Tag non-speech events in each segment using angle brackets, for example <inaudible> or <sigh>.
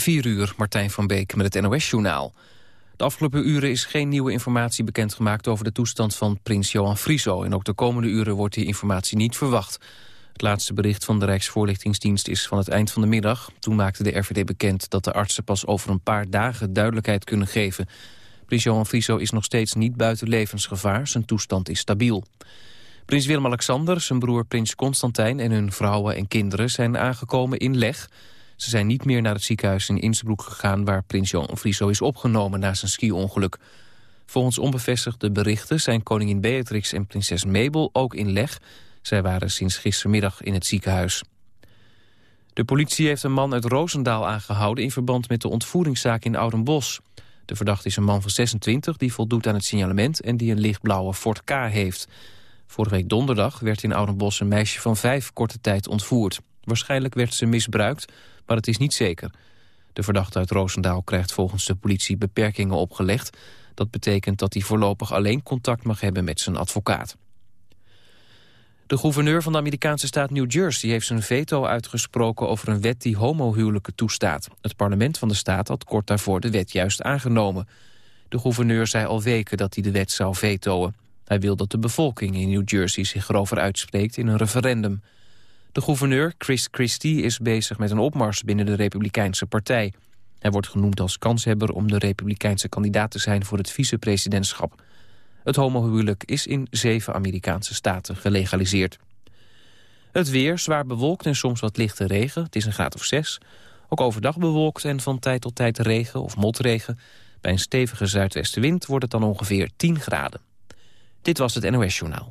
4 uur, Martijn van Beek met het NOS-journaal. De afgelopen uren is geen nieuwe informatie bekendgemaakt... over de toestand van prins Johan Frieso. En ook de komende uren wordt die informatie niet verwacht. Het laatste bericht van de Rijksvoorlichtingsdienst is van het eind van de middag. Toen maakte de RVD bekend dat de artsen pas over een paar dagen duidelijkheid kunnen geven. Prins Johan Frieso is nog steeds niet buiten levensgevaar. Zijn toestand is stabiel. Prins Willem-Alexander, zijn broer prins Constantijn... en hun vrouwen en kinderen zijn aangekomen in Leg... Ze zijn niet meer naar het ziekenhuis in Innsbruck gegaan... waar prins Johan Frieso is opgenomen na zijn ski-ongeluk. Volgens onbevestigde berichten zijn koningin Beatrix en prinses Mabel ook in leg. Zij waren sinds gistermiddag in het ziekenhuis. De politie heeft een man uit Roosendaal aangehouden... in verband met de ontvoeringszaak in Oudenbos. De verdachte is een man van 26 die voldoet aan het signalement... en die een lichtblauwe Ford K heeft. Vorige week donderdag werd in Oudenbos een meisje van vijf korte tijd ontvoerd. Waarschijnlijk werd ze misbruikt, maar het is niet zeker. De verdachte uit Roosendaal krijgt volgens de politie beperkingen opgelegd. Dat betekent dat hij voorlopig alleen contact mag hebben met zijn advocaat. De gouverneur van de Amerikaanse staat New Jersey heeft zijn veto uitgesproken over een wet die homohuwelijken toestaat. Het parlement van de staat had kort daarvoor de wet juist aangenomen. De gouverneur zei al weken dat hij de wet zou vetoen. Hij wil dat de bevolking in New Jersey zich erover uitspreekt in een referendum. De gouverneur, Chris Christie, is bezig met een opmars binnen de Republikeinse partij. Hij wordt genoemd als kanshebber om de Republikeinse kandidaat te zijn voor het vicepresidentschap. Het homohuwelijk is in zeven Amerikaanse staten gelegaliseerd. Het weer, zwaar bewolkt en soms wat lichte regen. Het is een graad of zes. Ook overdag bewolkt en van tijd tot tijd regen of motregen. Bij een stevige zuidwestenwind wordt het dan ongeveer 10 graden. Dit was het NOS Journaal.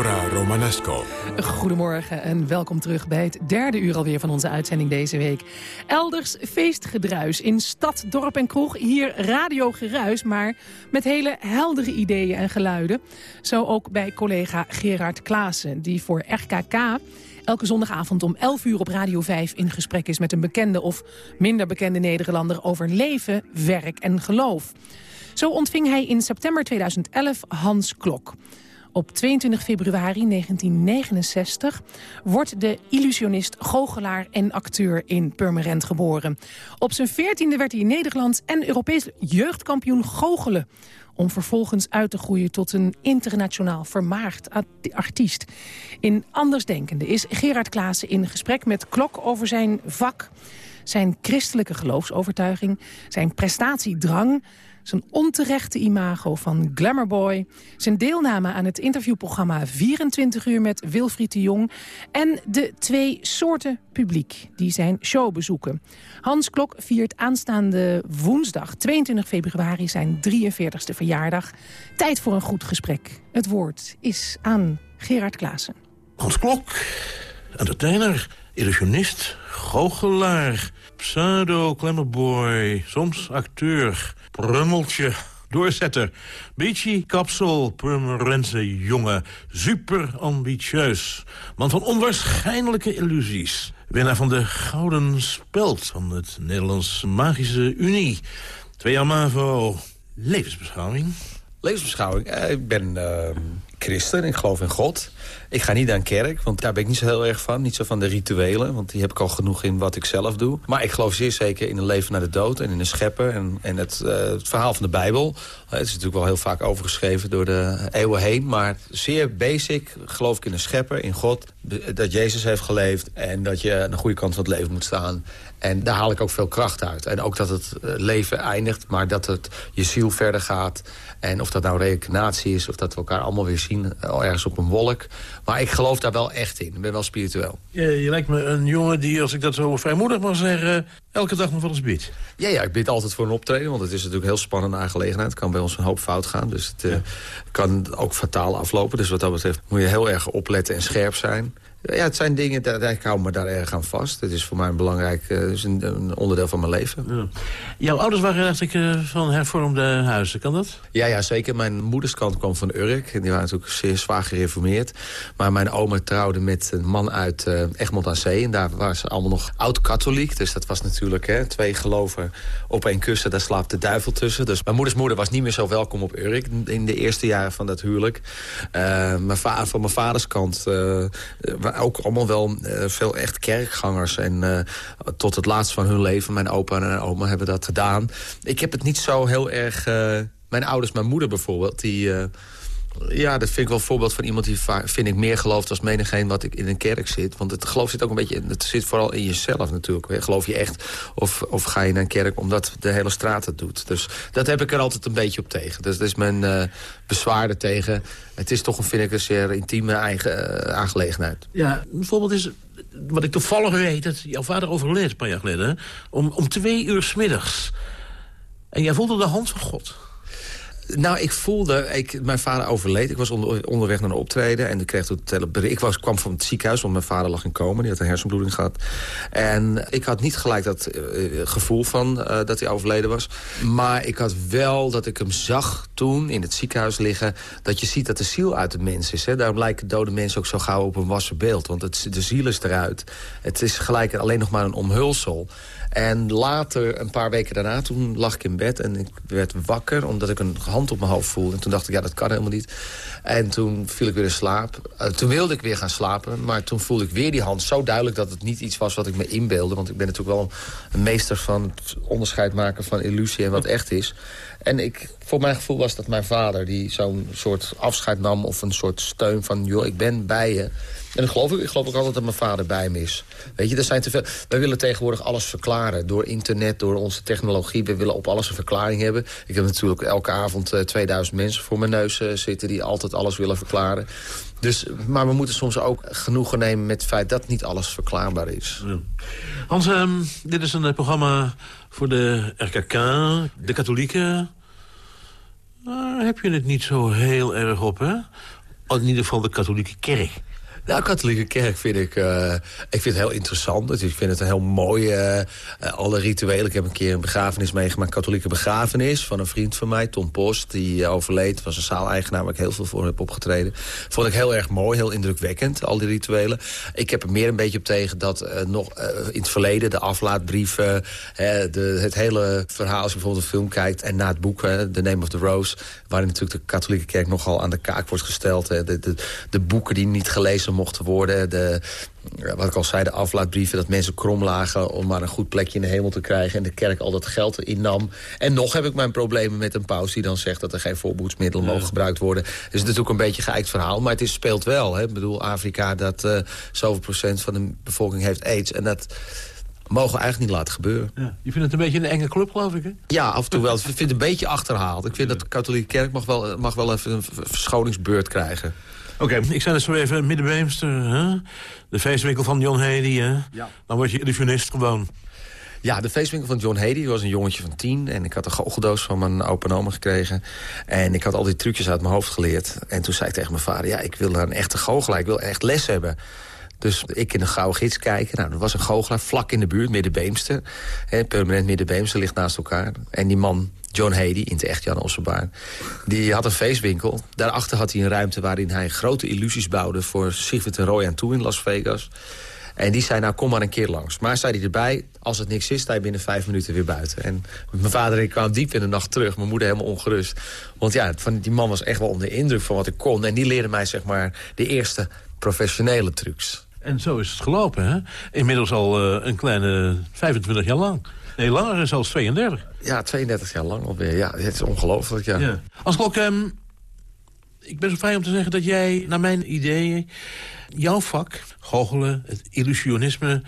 Romanesco. Goedemorgen en welkom terug bij het derde uur alweer van onze uitzending deze week. Elders feestgedruis in stad, dorp en kroeg. Hier radiogeruis, maar met hele heldere ideeën en geluiden. Zo ook bij collega Gerard Klaassen, die voor RKK elke zondagavond om 11 uur op Radio 5 in gesprek is... met een bekende of minder bekende Nederlander over leven, werk en geloof. Zo ontving hij in september 2011 Hans Klok. Op 22 februari 1969 wordt de illusionist, goochelaar en acteur in Purmerend geboren. Op zijn 14e werd hij Nederlands en Europees jeugdkampioen goochelen om vervolgens uit te groeien tot een internationaal vermaard artiest. In Andersdenkende is Gerard Klaassen in gesprek met Klok over zijn vak... zijn christelijke geloofsovertuiging, zijn prestatiedrang zijn onterechte imago van Glamourboy... zijn deelname aan het interviewprogramma 24 uur met Wilfried de Jong... en de twee soorten publiek die zijn show bezoeken. Hans Klok viert aanstaande woensdag 22 februari zijn 43ste verjaardag. Tijd voor een goed gesprek. Het woord is aan Gerard Klaassen. Hans Klok, entertainer, illusionist, goochelaar... pseudo-glamourboy, soms acteur Prummeltje, doorzetter. Beachy, kapsel, Purmerense jongen. Super ambitieus. Man van onwaarschijnlijke illusies. Winnaar van de Gouden Speld van het Nederlands Magische Unie. Twee jaar MAVO. Levensbeschouwing. Levensbeschouwing? Ik ben uh, christen, ik geloof in God. Ik ga niet aan kerk, want daar ben ik niet zo heel erg van. Niet zo van de rituelen, want die heb ik al genoeg in wat ik zelf doe. Maar ik geloof zeer zeker in een leven na de dood en in een schepper. En, en het, uh, het verhaal van de Bijbel. het is natuurlijk wel heel vaak overgeschreven door de eeuwen heen. Maar zeer basic geloof ik in een schepper, in God. Dat Jezus heeft geleefd en dat je aan de goede kant van het leven moet staan. En daar haal ik ook veel kracht uit. En ook dat het leven eindigt, maar dat het je ziel verder gaat. En of dat nou reïncarnatie is, of dat we elkaar allemaal weer zien ergens op een wolk. Maar ik geloof daar wel echt in. Ik ben wel spiritueel. Je, je lijkt me een jongen die, als ik dat zo vrijmoedig mag zeggen... elke dag nog wel eens bidt. Ja, ja, ik bid altijd voor een optreden. Want het is natuurlijk een heel spannende aangelegenheid. Het kan bij ons een hoop fout gaan. Dus het uh, kan ook fataal aflopen. Dus wat dat betreft moet je heel erg opletten en scherp zijn. Ja, het zijn dingen, daar, ik hou me daar erg aan vast. Het is voor mij een belangrijk uh, is een, een, onderdeel van mijn leven. Ja. Jouw ouders waren eigenlijk uh, van hervormde huizen, kan dat? Ja, ja, zeker. Mijn moederskant kwam van Urk. En die waren natuurlijk zeer zwaar gereformeerd. Maar mijn oma trouwde met een man uit uh, Egmond aan Zee. En daar waren ze allemaal nog oud-katholiek. Dus dat was natuurlijk hè, twee geloven op één kussen. Daar slaapt de duivel tussen. Dus mijn moeders moeder was niet meer zo welkom op Urk... in de eerste jaren van dat huwelijk. mijn van mijn vaders kant ook allemaal wel uh, veel echt kerkgangers. En uh, tot het laatst van hun leven, mijn opa en oma hebben dat gedaan. Ik heb het niet zo heel erg... Uh, mijn ouders, mijn moeder bijvoorbeeld, die ja, dat vind ik wel een voorbeeld van iemand die vind ik meer gelooft als menigeen wat ik in een kerk zit. Want het geloof zit ook een beetje, het zit vooral in jezelf natuurlijk. Geloof je echt of, of ga je naar een kerk omdat de hele straat het doet. Dus dat heb ik er altijd een beetje op tegen. Dus dat is mijn uh, bezwaar er tegen. Het is toch, een, vind ik, een zeer intieme eigen, uh, aangelegenheid. Ja, bijvoorbeeld is wat ik toevallig weet, dat jouw vader overleed een paar jaar geleden. Om, om twee uur s middags. En jij voelde de hand van God. Nou, ik voelde... Ik, mijn vader overleed. Ik was onder, onderweg naar een optreden. En ik kreeg toen Ik was, kwam van het ziekenhuis, want mijn vader lag in komen. Die had een hersenbloeding gehad. En ik had niet gelijk dat uh, gevoel van uh, dat hij overleden was. Maar ik had wel dat ik hem zag toen in het ziekenhuis liggen... dat je ziet dat de ziel uit de mens is. Hè? Daarom lijken dode mensen ook zo gauw op een wassen beeld. Want het, de ziel is eruit. Het is gelijk alleen nog maar een omhulsel. En later, een paar weken daarna, toen lag ik in bed en ik werd wakker... omdat ik een hand op mijn hoofd voelde. En toen dacht ik, ja, dat kan helemaal niet. En toen viel ik weer in slaap. Uh, toen wilde ik weer gaan slapen, maar toen voelde ik weer die hand zo duidelijk... dat het niet iets was wat ik me inbeelde. Want ik ben natuurlijk wel een meester van het onderscheid maken van illusie en wat echt is. En ik, voor mijn gevoel was dat mijn vader die zo'n soort afscheid nam... of een soort steun van, joh, ik ben bij je... En ik geloof, ik geloof ook altijd dat mijn vader bij me is. Weet je, er zijn te veel... Wij willen tegenwoordig alles verklaren. Door internet, door onze technologie. We willen op alles een verklaring hebben. Ik heb natuurlijk elke avond uh, eh, 2000 mensen voor mijn neus uh, zitten... die altijd alles willen verklaren. Dus, maar we moeten soms ook genoegen nemen met het feit dat niet alles verklaarbaar is. Hans, um, dit is een uh, programma voor de RKK, de katholieken. Daar heb je het niet zo heel erg op, hè? In ieder geval de katholieke kerk. Nou, katholieke kerk vind ik, uh, ik vind het heel interessant. Dus ik vind het een heel mooi, uh, alle rituelen. Ik heb een keer een begrafenis meegemaakt, katholieke begrafenis... van een vriend van mij, Tom Post, die overleed. was een zaaleigenaar waar ik heel veel voor heb opgetreden. Vond ik heel erg mooi, heel indrukwekkend, al die rituelen. Ik heb er meer een beetje op tegen dat nog in het verleden... de aflaatbrieven, de, het hele verhaal... als je bijvoorbeeld een film kijkt en na het boek, The Name of the Rose... waarin natuurlijk de katholieke kerk nogal aan de kaak wordt gesteld. De, de, de boeken die niet gelezen mochten worden. De, wat ik al zei, de aflaatbrieven, dat mensen krom lagen... om maar een goed plekje in de hemel te krijgen... en de kerk al dat geld innam. En nog heb ik mijn problemen met een paus die dan zegt... dat er geen voorboedsmiddelen mogen gebruikt worden. Het is natuurlijk een beetje een geëikt verhaal, maar het is, speelt wel. Hè. Ik bedoel, Afrika, dat uh, zoveel procent van de bevolking heeft aids. En dat mogen we eigenlijk niet laten gebeuren. Ja, je vindt het een beetje een enge club, geloof ik, hè? Ja, af en toe wel. Ik vind het een beetje achterhaald. Ik vind dat de katholieke kerk mag wel, mag wel even een verschoningsbeurt krijgen. Oké, ik zei het zo even, Middenbeemster, hè? de feestwinkel van John Hedy. Hè? Ja. Dan word je illusionist gewoon. Ja, de feestwinkel van John Hedy was een jongetje van tien. En ik had een goocheldoos van mijn opa en oma gekregen. En ik had al die trucjes uit mijn hoofd geleerd. En toen zei ik tegen mijn vader... ja, ik wil naar een echte goochelaar. Ik wil echt les hebben. Dus ik in de gouden gids kijken. Nou, er was een goochelaar vlak in de buurt, Middenbeemster. Permanent Middenbeemster ligt naast elkaar. En die man John Hedy, in het echt Jan Ossenbaard. Die had een feestwinkel. Daarachter had hij een ruimte waarin hij grote illusies bouwde... voor Sigrid en Roy aan toe in Las Vegas. En die zei, nou, kom maar een keer langs. Maar zei hij erbij, als het niks is, sta je binnen vijf minuten weer buiten. En mijn vader en ik kwamen diep in de nacht terug. Mijn moeder helemaal ongerust. Want ja, van, die man was echt wel onder de indruk van wat ik kon. En die leerde mij, zeg maar, de eerste professionele trucs. En zo is het gelopen, hè? Inmiddels al uh, een kleine 25 jaar lang. Nee, langer, zelfs 32. Ja, 32 jaar lang alweer. Ja, het is ongelooflijk, ja. ja. Als klok, um, ik ben zo vrij om te zeggen dat jij, naar mijn idee... jouw vak, goochelen, het illusionisme...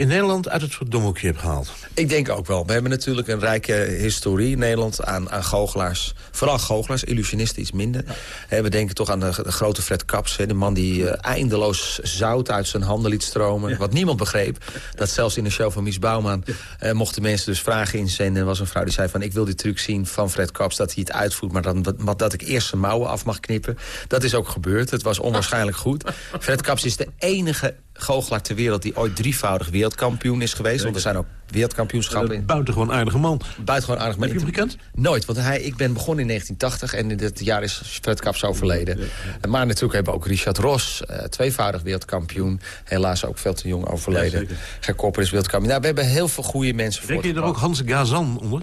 in Nederland uit het verdomhoekje hebt gehaald. Ik denk ook wel. We hebben natuurlijk een rijke historie in Nederland aan, aan goochelaars. Vooral goochelaars, illusionisten iets minder. We denken toch aan de, grote Fred Kaps. de man die eh, eindeloos zout uit zijn handen liet stromen. Wat niemand begreep. Dat zelfs in de show van Mies Bouwman uh, mochten mensen dus vragen inzenden. Er was een vrouw die zei van ik wil die truc zien van Fred Kaps. Dat hij het uitvoert, maar, dan, dat, dat ik eerst zijn mouwen af mag knippen. Dat is ook gebeurd. Het was onwaarschijnlijk goed. <laughs> Fred Kaps is de enige goochelaar ter wereld... die ooit drievoudig wereldkampioen is geweest. Want er zijn ook wereldkampioenschappen. Een buitengewoon aardige man. Buitengewoon aardig man. Heb je hem gekend? Nooit, want hij, ik ben begonnen in 1980 en in dit jaar is Fred Kaps overleden. Maar natuurlijk hebben we ook Richard Ros, uh, tweevoudig wereldkampioen. Helaas ook veel te jong overleden. Ja, is wereldkampioen. Nou, we hebben heel veel goede mensen voor. Denk je er ook Hans Gazan onder?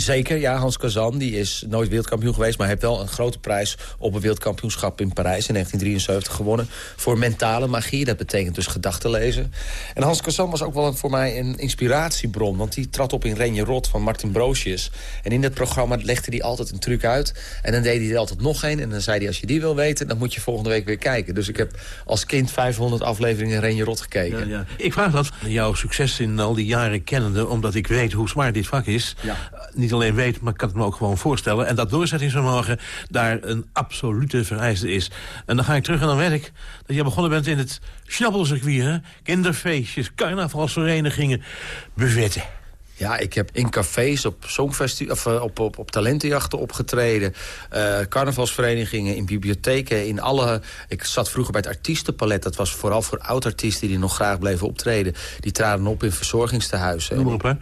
Zeker, ja. Hans Kazan die is nooit wereldkampioen geweest... maar heeft wel een grote prijs op een wereldkampioenschap in Parijs... in 1973 gewonnen voor mentale magie. Dat betekent dus gedachten lezen. En Hans Kazan was ook wel voor mij een inspiratiebron... want die trad op in Renje Rot van Martin Broosjes. En in dat programma legde hij altijd een truc uit. En dan deed hij er altijd nog een. En dan zei hij, als je die wil weten... dan moet je volgende week weer kijken. Dus ik heb als kind 500 afleveringen Renje Rot gekeken. Ja, ja. Ik vraag dat jouw succes in al die jaren kennende... omdat ik weet hoe zwaar dit vak is... Ja niet alleen weet, maar kan het me ook gewoon voorstellen. En dat doorzettingsvermogen daar een absolute vereiste is. En dan ga ik terug en dan weet ik dat je begonnen bent in het schnappelcircuit. Kinderfeestjes, carnavalsverenigingen, buffetten. Ja, ik heb in cafés, op of uh, op, op, op talentenjachten opgetreden. Uh, carnavalsverenigingen, in bibliotheken, in alle... Ik zat vroeger bij het artiestenpalet. Dat was vooral voor oud-artiesten die nog graag bleven optreden. Die traden op in verzorgingstehuizen. Noem op, hè?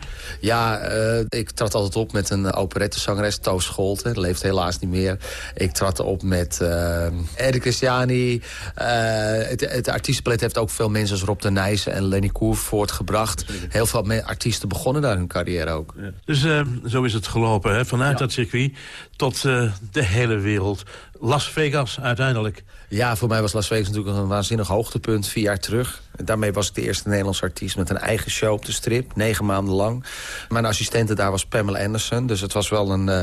Ja, uh, ik trad altijd op met een operettezangeres, Toos Scholten. Dat leeft helaas niet meer. Ik trad op met uh, Erik Christiani. het, het artiestenpalet heeft ook veel mensen als Rob de Nijssen en Lenny Koer voortgebracht. Heel veel artiesten begonnen daar hun carrière ook. Ja. Dus uh, zo is het gelopen, hè? vanuit dat circuit tot uh, de hele wereld. Las Vegas uiteindelijk. Ja, voor mij was Las Vegas natuurlijk een waanzinnig hoogtepunt. Vier jaar terug. Daarmee was ik de eerste Nederlandse artiest met een eigen show op de strip. Negen maanden lang. Mijn assistente daar was Pamela Anderson. Dus het was wel een... Uh,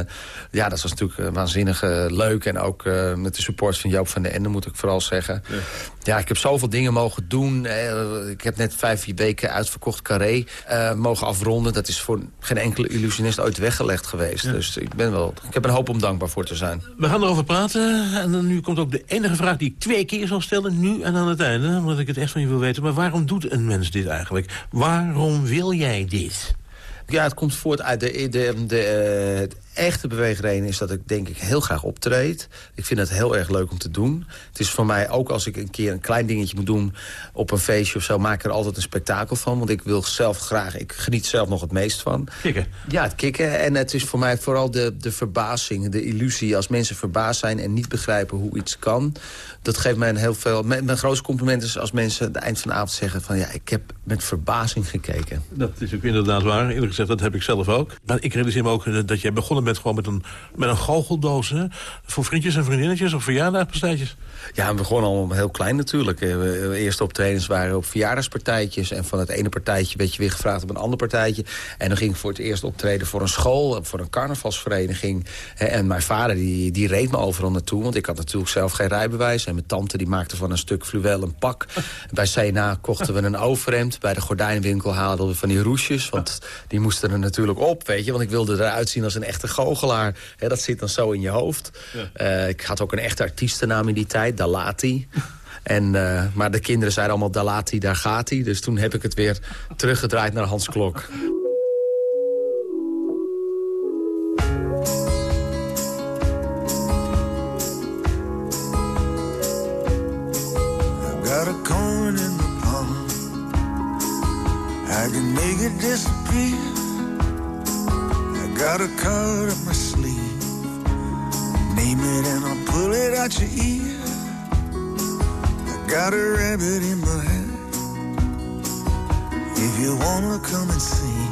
ja, dat was natuurlijk waanzinnig leuk. En ook uh, met de support van Joop van den Ende, moet ik vooral zeggen. Ja. ja, ik heb zoveel dingen mogen doen. ik heb net vijf weken uitverkocht Carré mogen afronden. Dat is voor geen enkele illusionist ooit weggelegd geweest. Ja. Dus ik, ben wel, ik heb een hoop om dankbaar voor te zijn. We gaan erover praten. En nu komt ook de enige vraag die ik twee keer zal stellen. Nu en aan het einde. Omdat ik het echt van je wil weten. Maar waarom doet een mens dit eigenlijk? Waarom wil jij dit? Ja, het komt voort uit de, de, de, echte beweegreden is dat ik denk ik heel graag optreed. Ik vind het heel erg leuk om te doen. Het is voor mij ook als ik een keer een klein dingetje moet doen... op een feestje of zo, maak ik er altijd een spektakel van. Want ik wil zelf graag, ik geniet zelf nog het meest van. Kikken? Ja, het kikken. En het is voor mij vooral de, de verbazing, de illusie. Als mensen verbaasd zijn en niet begrijpen hoe iets kan... dat geeft mij een heel veel... Mijn, mijn grootste compliment is als mensen aan het eind van de avond zeggen... van ja, ik heb met verbazing gekeken. Dat is ook inderdaad waar. Eerlijk gezegd, dat heb ik zelf ook. Maar ik realiseer me ook eh, dat jij begonnen bent gewoon met een, met een goocheldoos. Hè? Voor vriendjes en vriendinnetjes of verjaardagpartijtjes. Ja, we begonnen al heel klein natuurlijk. We eerste optredens waren op verjaardagspartijtjes. En van het ene partijtje werd je weer gevraagd op een ander partijtje. En dan ging ik voor het eerst optreden voor een school, voor een carnavalsvereniging. En mijn vader die, die reed me overal naartoe. Want ik had natuurlijk zelf geen rijbewijs. En mijn tante die maakte van een stuk fluweel een pak. <laughs> Bij CNA kochten we een overhemd. Bij de gordijnwinkel haalden we van die roesjes. Want die moesten er natuurlijk op, weet je. Want ik wilde eruit zien als een echte goochelaar. dat zit dan zo in je hoofd. Uh, ik had ook een echte artiestennaam in die tijd, Dalati. <laughs> En, uh, maar de kinderen zeiden allemaal Dalati, daar gaat hij. Dus toen heb ik het weer teruggedraaid naar Hans Klok. Got a card up my sleeve. Name it and I'll pull it out your ear. I got a rabbit in my hat. If you wanna come and see,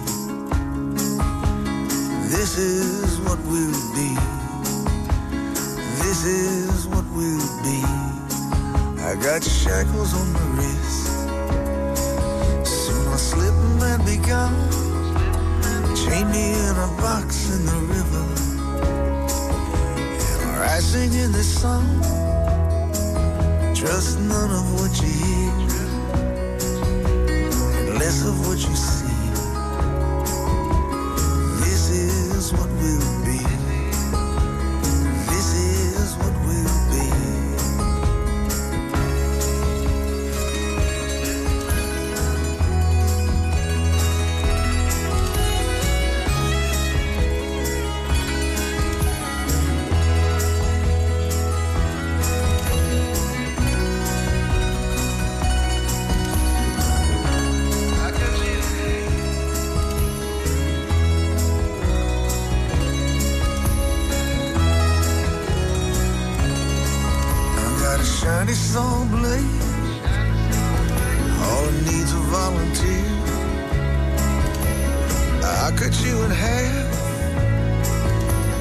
this is what we'll be. This is what we'll be. I got shackles on my wrist. Soon I'll slip and be gone. Chain me in a box in the river. I sing in this song. Trust none of what you hear, less of what place. Volunteer. I cut you in half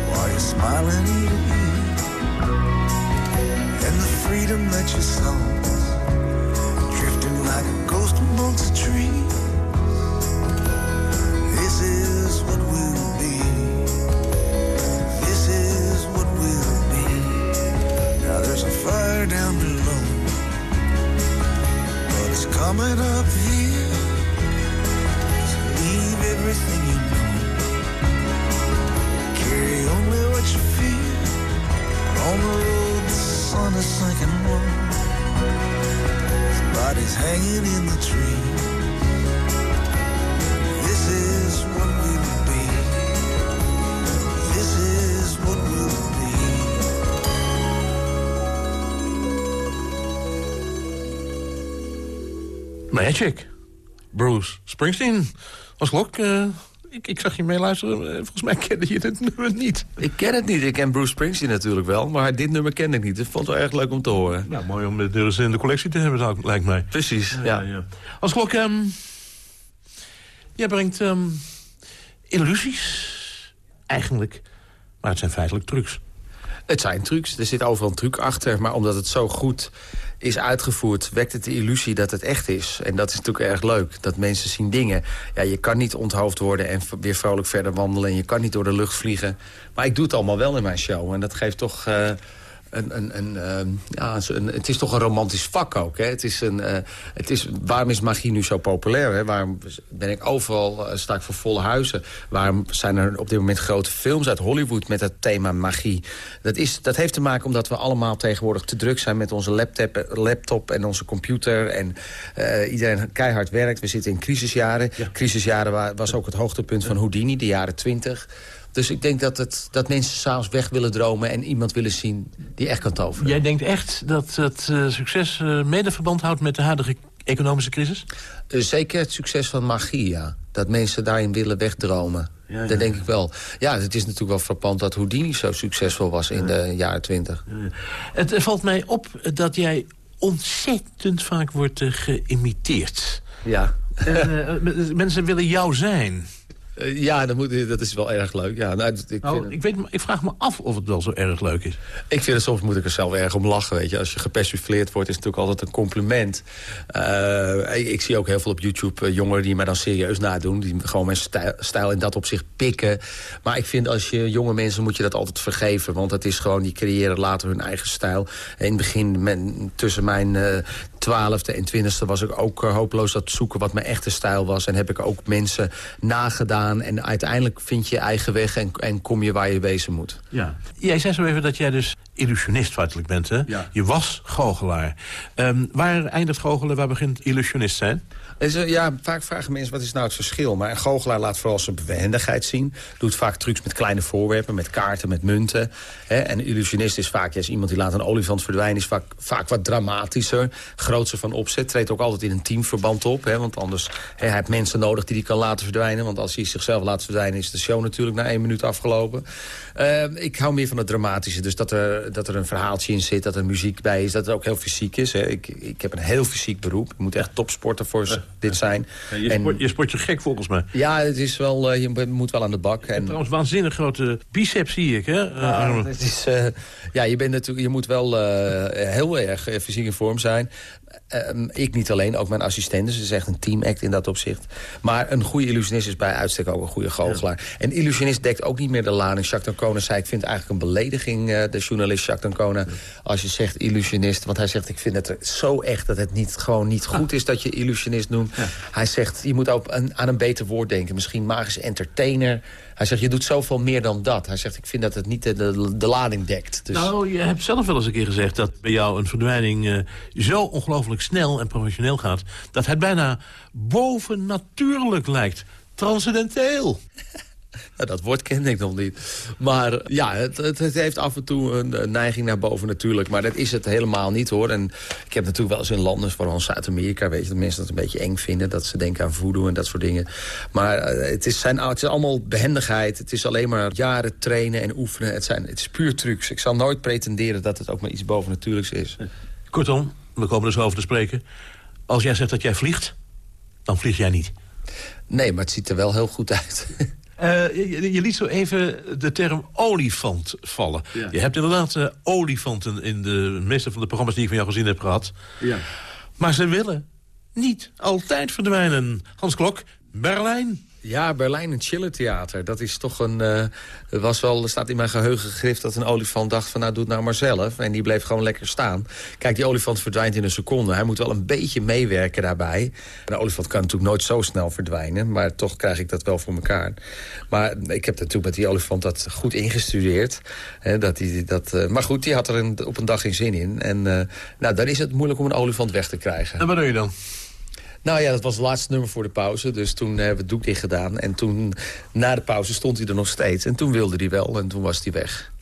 while you're smiling to ear. And the freedom that you saw, drifting like a ghost amongst the trees. This is what we'll be. This is what we'll be. Now there's a fire down below, but it's coming up Magic. Bruce Springsteen. Als klok, eh, ik, ik zag je meeluisteren. Eh, Volgens mij kende je dit nummer niet. Ik ken het niet. Ik ken Bruce Springsteen natuurlijk wel. Maar dit nummer ken ik niet. Dat vond wel erg leuk om te horen. Nou, mooi om dit dus in de collectie te hebben, lijkt mij. Precies, ja. Als klok, ehm, jij brengt ehm, illusies. Eigenlijk. Maar het zijn feitelijk trucs. Het zijn trucs. Er zit overal een truc achter. Maar omdat het zo goed is uitgevoerd... wekt het de illusie dat het echt is. En dat is natuurlijk erg leuk. Dat mensen zien dingen. Ja, je kan niet onthoofd worden en weer vrolijk verder wandelen. En je kan niet door de lucht vliegen. Maar ik doe het allemaal wel in mijn show. En dat geeft toch... eh, een, een, een, ehm, ja, een, het is toch een romantisch vak ook. Hè? Het is een, eh, het is, waarom is magie nu zo populair? Hè? Waarom ben ik overal, eh, sta ik voor volle huizen? Waarom zijn er op dit moment grote films uit Hollywood met het thema magie? Dat, is, dat heeft te maken omdat we allemaal tegenwoordig te druk zijn... met onze laptop, laptop en onze computer. En eh, iedereen keihard werkt. We zitten in crisisjaren. Crisisjaren wa- was ook het hoogtepunt van Houdini, de jaren twintig. Dus ik denk dat, het, dat mensen s'avonds weg willen dromen... en iemand willen zien die echt kan toveren. Jij denkt echt dat het eh, succes eh, mede verband houdt met de huidige economische crisis? Eh, Zeker het succes van magie, ja. Dat mensen daarin willen wegdromen. Ja, ja, dat denk ik wel. Ja, het is natuurlijk wel frappant dat Houdini zo succesvol was in de jaren twintig. Het valt mij op dat jij ontzettend vaak wordt geïmiteerd. Ja. <laughs> Mensen willen jou zijn. Eh, ja, dat, moet, dat is wel erg leuk. Ja, nou, ik, Nou, ik, weet, ik vraag me af of het wel zo erg leuk is. ik vind het soms moet ik er zelf erg om lachen. Weet je. Als je gepersifleerd wordt, is het natuurlijk altijd een compliment. Eh, ik, ik zie ook heel veel op YouTube eh, jongeren die mij dan serieus nadoen. Die gewoon mijn stijl, stijl in dat opzicht pikken. Maar ik vind als je jonge mensen moet je dat altijd vergeven. Want het is gewoon, die creëren later hun eigen stijl. In het begin, men, tussen mijn twaalfde en twintigste was ik ook hopeloos het zoeken wat mijn echte stijl was. En heb ik ook mensen nagedaan. En uiteindelijk vind je je eigen weg en, en kom je waar je wezen moet. Ja. Jij zei zo even dat jij dus illusionist feitelijk bent, hè? Ja. Je was goochelaar. Ehm, waar eindigt goochelen, waar begint illusionist zijn? Ja, vaak vragen mensen wat is nou het verschil. Maar een goochelaar laat vooral zijn behendigheid zien. Doet vaak trucs met kleine voorwerpen, met kaarten, met munten. Hè. En een illusionist is vaak juist iemand die laat een olifant verdwijnen. Is vaak, vaak wat dramatischer. Grootser van opzet. Treedt ook altijd in een teamverband op. Hè. Want anders hè, hij heeft mensen nodig die hij kan laten verdwijnen. Want als hij zichzelf laat verdwijnen is de show natuurlijk na één minuut afgelopen. Eh, ik hou meer van het dramatische. Dus dat er, dat er een verhaaltje in zit, dat er muziek bij is. Dat het ook heel fysiek is. Hè. Ik, ik heb een heel fysiek beroep. Ik moet echt topsporter voor dit zijn. Je, En- sport, je sport je gek volgens mij. ja, het is wel, eh, je moet wel aan de bak. En, Trouwens, waanzinnig grote biceps zie ik, hè? eh, armen. het is, eh, ja, je, bent natuurlijk, je moet wel heel erg fysiek in vorm zijn. Ehm, ik niet alleen, ook mijn assistenten. Het is echt een teamact in dat opzicht. Maar een goede illusionist is bij uitstek ook een goede goochelaar. En illusionist dekt ook niet meer de lading. Jacques Dancona zei, ik vind het eigenlijk een belediging... eh, de journalist Jacques Dancona, als je zegt illusionist. Want hij zegt, ik vind het zo echt dat het niet, gewoon niet goed is... dat je illusionist noemt. Hij zegt, je moet ook aan, aan een beter woord denken. Misschien magisch entertainer. Hij zegt, je doet zoveel meer dan dat. Hij zegt, ik vind dat het niet de, de, de lading dekt. Dus... Nou, je hebt zelf wel eens een keer gezegd dat bij jou een verdwijning eh, zo ongelooflijk snel en professioneel gaat... dat het bijna bovennatuurlijk lijkt. Transcendenteel. <laughs> <laughs> Nou, dat woord kende ik nog niet. Maar ja, het, het, het heeft af en toe een, een neiging naar boven natuurlijk. Maar dat is het helemaal niet hoor. En ik heb natuurlijk wel eens in landen, vooral Zuid-Amerika... weet je, dat mensen dat een beetje eng vinden. Dat ze denken aan voodoo en dat soort dingen. Maar eh, het, is, zijn, het is allemaal behendigheid. Het is alleen maar jaren trainen en oefenen. Het, zijn, het is puur trucs. Ik zal nooit pretenderen dat het ook maar iets bovennatuurlijks is. Kortom, we komen er zo over te spreken. Als jij zegt dat jij vliegt, dan vlieg jij niet. Nee, maar het ziet er wel heel goed uit. <laughs> Eh, je, je liet zo even de term olifant vallen. Ja. Je hebt inderdaad eh, olifanten in de meeste van de programma's die ik van jou gezien heb gehad. ja. Maar ze willen niet altijd verdwijnen. Hans Klok, Berlijn. Ja, Berlijn een chillertheater. Dat is toch een... het was wel, staat in mijn geheugen gegrift dat een olifant dacht van... nou, doe het nou maar zelf. En die bleef gewoon lekker staan. Kijk, die olifant verdwijnt in een seconde. Hij moet wel een beetje meewerken daarbij. Een olifant kan natuurlijk nooit zo snel verdwijnen. Maar toch krijg ik dat wel voor elkaar. Maar ik heb natuurlijk met die olifant dat goed ingestudeerd. Hè, dat die, dat, eh, maar goed, die had er een, op een dag geen zin in. En eh, nou, dan is het moeilijk om een olifant weg te krijgen. En wat doe je dan? Nou ja, dat was het laatste nummer voor de pauze. Dus toen hebben we het doek dicht gedaan. En toen, na de pauze, stond hij er nog steeds. En toen wilde hij wel en toen was hij weg.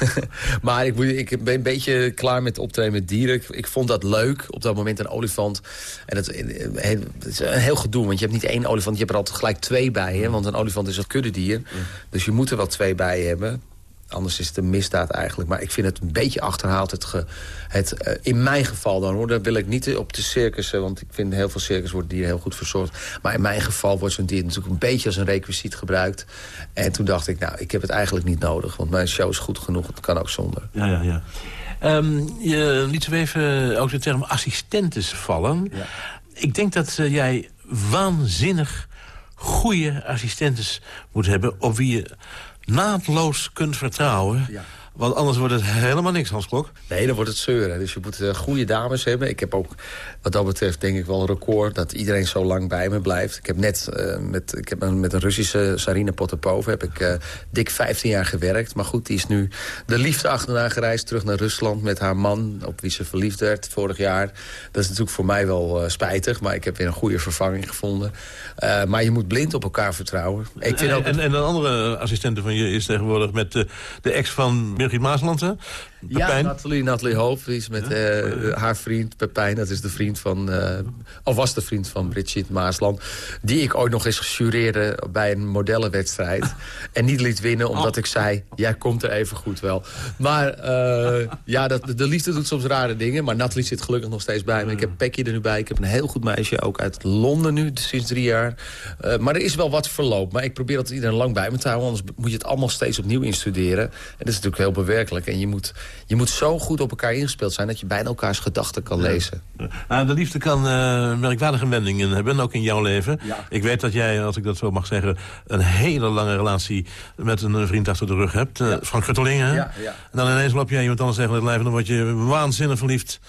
<laughs> maar ik, ik ben een beetje klaar met optreden met dieren. Ik, ik vond dat leuk, op dat moment een olifant. En het, het is een heel gedoe, want je hebt niet één olifant. Je hebt er altijd gelijk twee bij, hè? want een olifant is een kuddedier. Dus je moet er wel twee bij hebben. Anders is het een misdaad eigenlijk. Maar ik vind het een beetje achterhaald. Het ge- het, eh, in mijn geval dan hoor. Daar wil ik niet op de circussen. Want ik vind heel veel circus worden dieren heel goed verzorgd. Maar in mijn geval wordt zo'n dier natuurlijk een beetje als een requisiet gebruikt. En toen dacht ik, nou, ik heb het eigenlijk niet nodig. Want mijn show is goed genoeg. Het kan ook zonder. Ja, ja, ja. Ehm, je liet zo even ook de term assistentes vallen. Ja. Ik denk dat eh, jij waanzinnig goede assistentes moet hebben... op wie je naadloos kunt vertrouwen. Ja. Want anders wordt het helemaal niks, Hans Klok. Nee, dan wordt het zeuren. Dus je moet eh, goede dames hebben. Ik heb ook wat dat betreft denk ik wel een record... dat iedereen zo lang bij me blijft. Ik heb net eh, met, ik heb een- met een Russische Sarina Potapova... heb ik eh, dik 15 jaar gewerkt. Maar goed, die is nu de liefde achterna gereisd... terug naar Rusland met haar man... op wie ze verliefd werd vorig jaar. Dat is natuurlijk voor mij wel spijtig... maar ik heb weer een goede vervanging gevonden. Maar je moet blind op elkaar vertrouwen. Ik vind ook... en, en een andere assistente van je is tegenwoordig met de ex van Birgit Maasland? Ja, Pepijn. Nathalie, Nathalie Hoofd, die is met eh, haar vriend Pepijn. Dat is de vriend van, eh, of was de vriend van Brigitte Maasland. Die ik ooit nog eens gejureerde bij een modellenwedstrijd. <laughs> en niet liet winnen, omdat ik zei, jij komt er even goed wel. Maar eh, ja, dat, de liefde doet soms rare dingen. Maar Nathalie zit gelukkig nog steeds bij me. Ik heb Becky er nu bij. Ik heb een heel goed meisje, ook uit Londen nu, sinds drie jaar. Eh, maar er is wel wat verloop. Maar ik probeer dat iedereen lang bij me te houden. Anders moet je het allemaal steeds opnieuw instuderen. En dat is natuurlijk heel bewerkelijk. En je moet, je moet zo goed op elkaar ingespeeld zijn... dat je bijna elkaars gedachten kan lezen. Nou, de liefde kan eh, merkwaardige wendingen hebben, ook in jouw leven. Ja. Ik weet dat jij, als ik dat zo mag zeggen... een hele lange relatie met een vriend achter de rug hebt. eh, Frank Gutteling, hè? En dan ineens loop jij iemand anders tegen het lijf... en dan word je waanzinnig verliefd.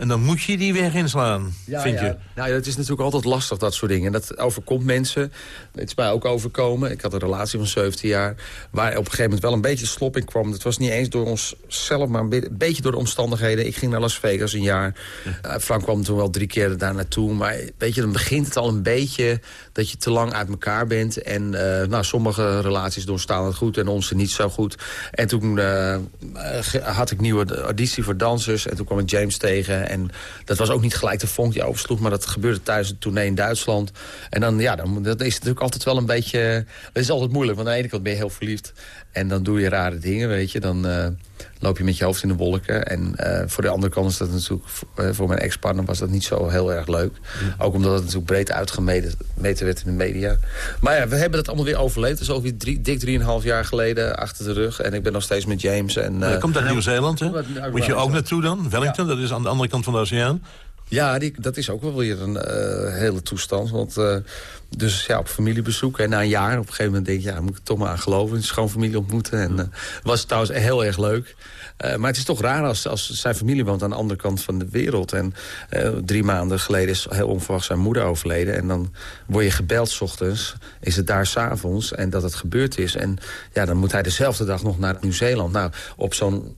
En dan moet je die weg inslaan, vind je? Nou ja, het is natuurlijk altijd lastig, dat soort dingen. Dat overkomt mensen. Het is mij ook overkomen. Ik had een relatie van 17 jaar... waar op een gegeven moment wel een beetje slop in kwam. Dat was niet eens door onszelf, maar een beetje door de omstandigheden. Ik ging naar Las Vegas een jaar. Eh, Frank kwam toen wel drie keer daar naartoe. Maar weet je, dan begint het al een beetje... dat je te lang uit elkaar bent. En eh, nou, sommige relaties doorstaan het goed en onze niet zo goed. En toen eh, had ik nieuwe auditie voor dansers. En toen kwam ik James tegen. En dat was ook niet gelijk de vonk die oversloeg. Maar dat gebeurde tijdens een tournee in Duitsland. En dan, ja, dan dat is natuurlijk altijd wel een beetje... Dat is altijd moeilijk, want aan de ene kant ben je heel verliefd. En dan doe je rare dingen, weet je. Dan eh, loop je met je hoofd in de wolken. En eh, voor de andere kant is dat natuurlijk... eh, voor mijn ex-partner was dat niet zo heel erg leuk. Ook omdat het natuurlijk breed uitgemeten meten werd in de media. Maar ja, we hebben dat allemaal weer overleefd. Dat is alweer drie, dik drieënhalf jaar geleden achter de rug. En ik ben nog steeds met James. En, je komt uit Nieuw-Zeeland, hè? Moet je ook naartoe dan? Wellington, dat is aan de andere kant van de oceaan. Ja, die, dat is ook wel weer een eh, hele toestand. Want, eh, dus ja, op familiebezoek. En na een jaar, op een gegeven moment denk je... ja, moet ik er toch maar aan geloven. Een schoonfamilie ontmoeten. En eh, was het trouwens heel erg leuk. Maar het is toch raar als, als zijn familie woont aan de andere kant van de wereld. En drie maanden geleden is heel onverwacht zijn moeder overleden. En dan word je gebeld 's ochtends. Is het daar s'avonds. En dat het gebeurd is. En ja, dan moet hij dezelfde dag nog naar Nieuw-Zeeland. Nou, op zo'n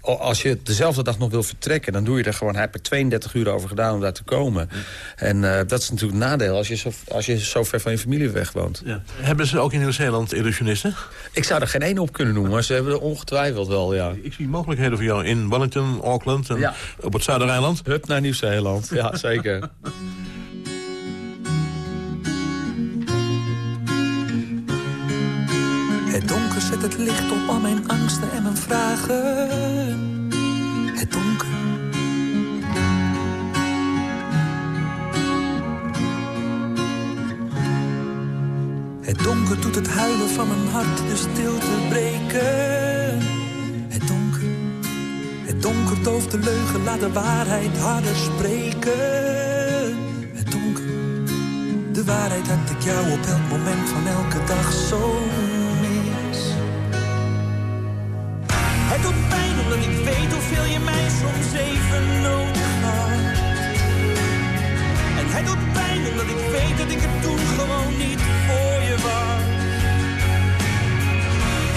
als je dezelfde dag nog wil vertrekken... dan doe je er gewoon... Hij heeft er 32 uur over gedaan om daar te komen. En eh, dat is natuurlijk een nadeel als je, zo, als je zo ver van je familie weg woont. Ja. Hebben ze ook in Nieuw-Zeeland illusionisten? Ik zou er geen één op kunnen noemen, maar ze hebben er ongetwijfeld wel, ja. Ik zie mogelijkheden voor jou in Wellington, Auckland en Ja. op het Zuidereiland. Hup naar Nieuw-Zeeland, ja, zeker. <laughs> zet het licht op al mijn angsten en mijn vragen. Het donker. Het donker doet het huilen van mijn hart de stilte breken. Het donker. Het donker dooft de leugen, laat de waarheid harder spreken. Het donker. De waarheid had ik jou op elk moment van elke dag zo mij soms even nodig had. En het doet pijn omdat ik weet dat ik het toen gewoon niet voor je was.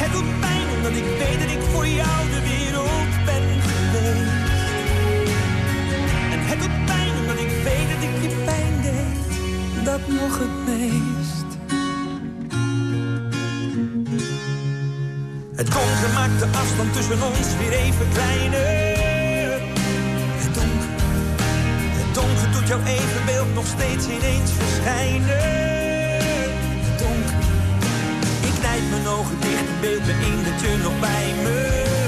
Het doet pijn omdat ik weet dat ik voor jou de wereld ben geweest. En het doet pijn omdat ik weet dat ik je pijn deed, dat nog het meest. Het donker maakt de afstand tussen ons weer even kleiner. Het donker, het donker doet jouw evenbeeld nog steeds ineens verschijnen. Het donker, ik knijp mijn ogen dicht en beeld me in dat je nog bij me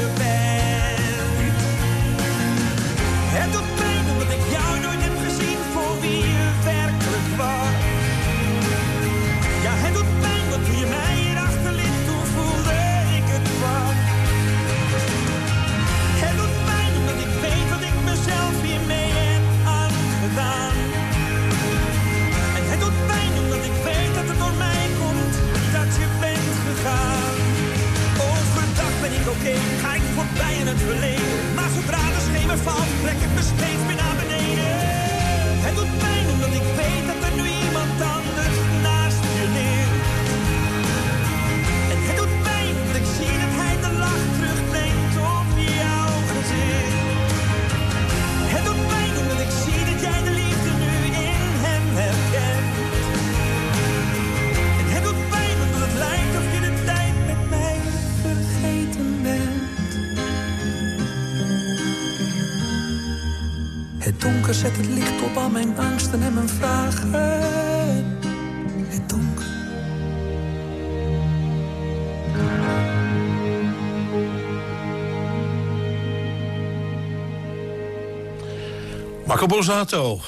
Borsato.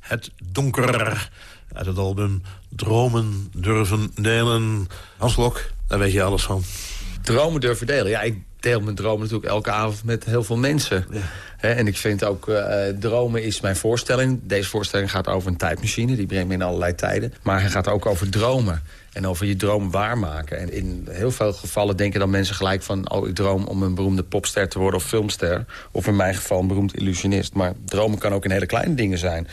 Het donker. Uit het album Dromen durven delen. Hans Lok, daar weet je alles van. Dromen durven delen. Ja, ik deel mijn dromen natuurlijk elke avond met heel veel mensen. Hè, en ik vind ook, eh, dromen is mijn voorstelling. Deze voorstelling gaat over een tijdmachine. Die brengt me in allerlei tijden. Maar hij gaat ook over dromen. En over je droom waarmaken. En in heel veel gevallen denken dan mensen gelijk van... oh, ik droom om een beroemde popster te worden of filmster. Of in mijn geval een beroemd illusionist. Maar dromen kan ook in hele kleine dingen zijn.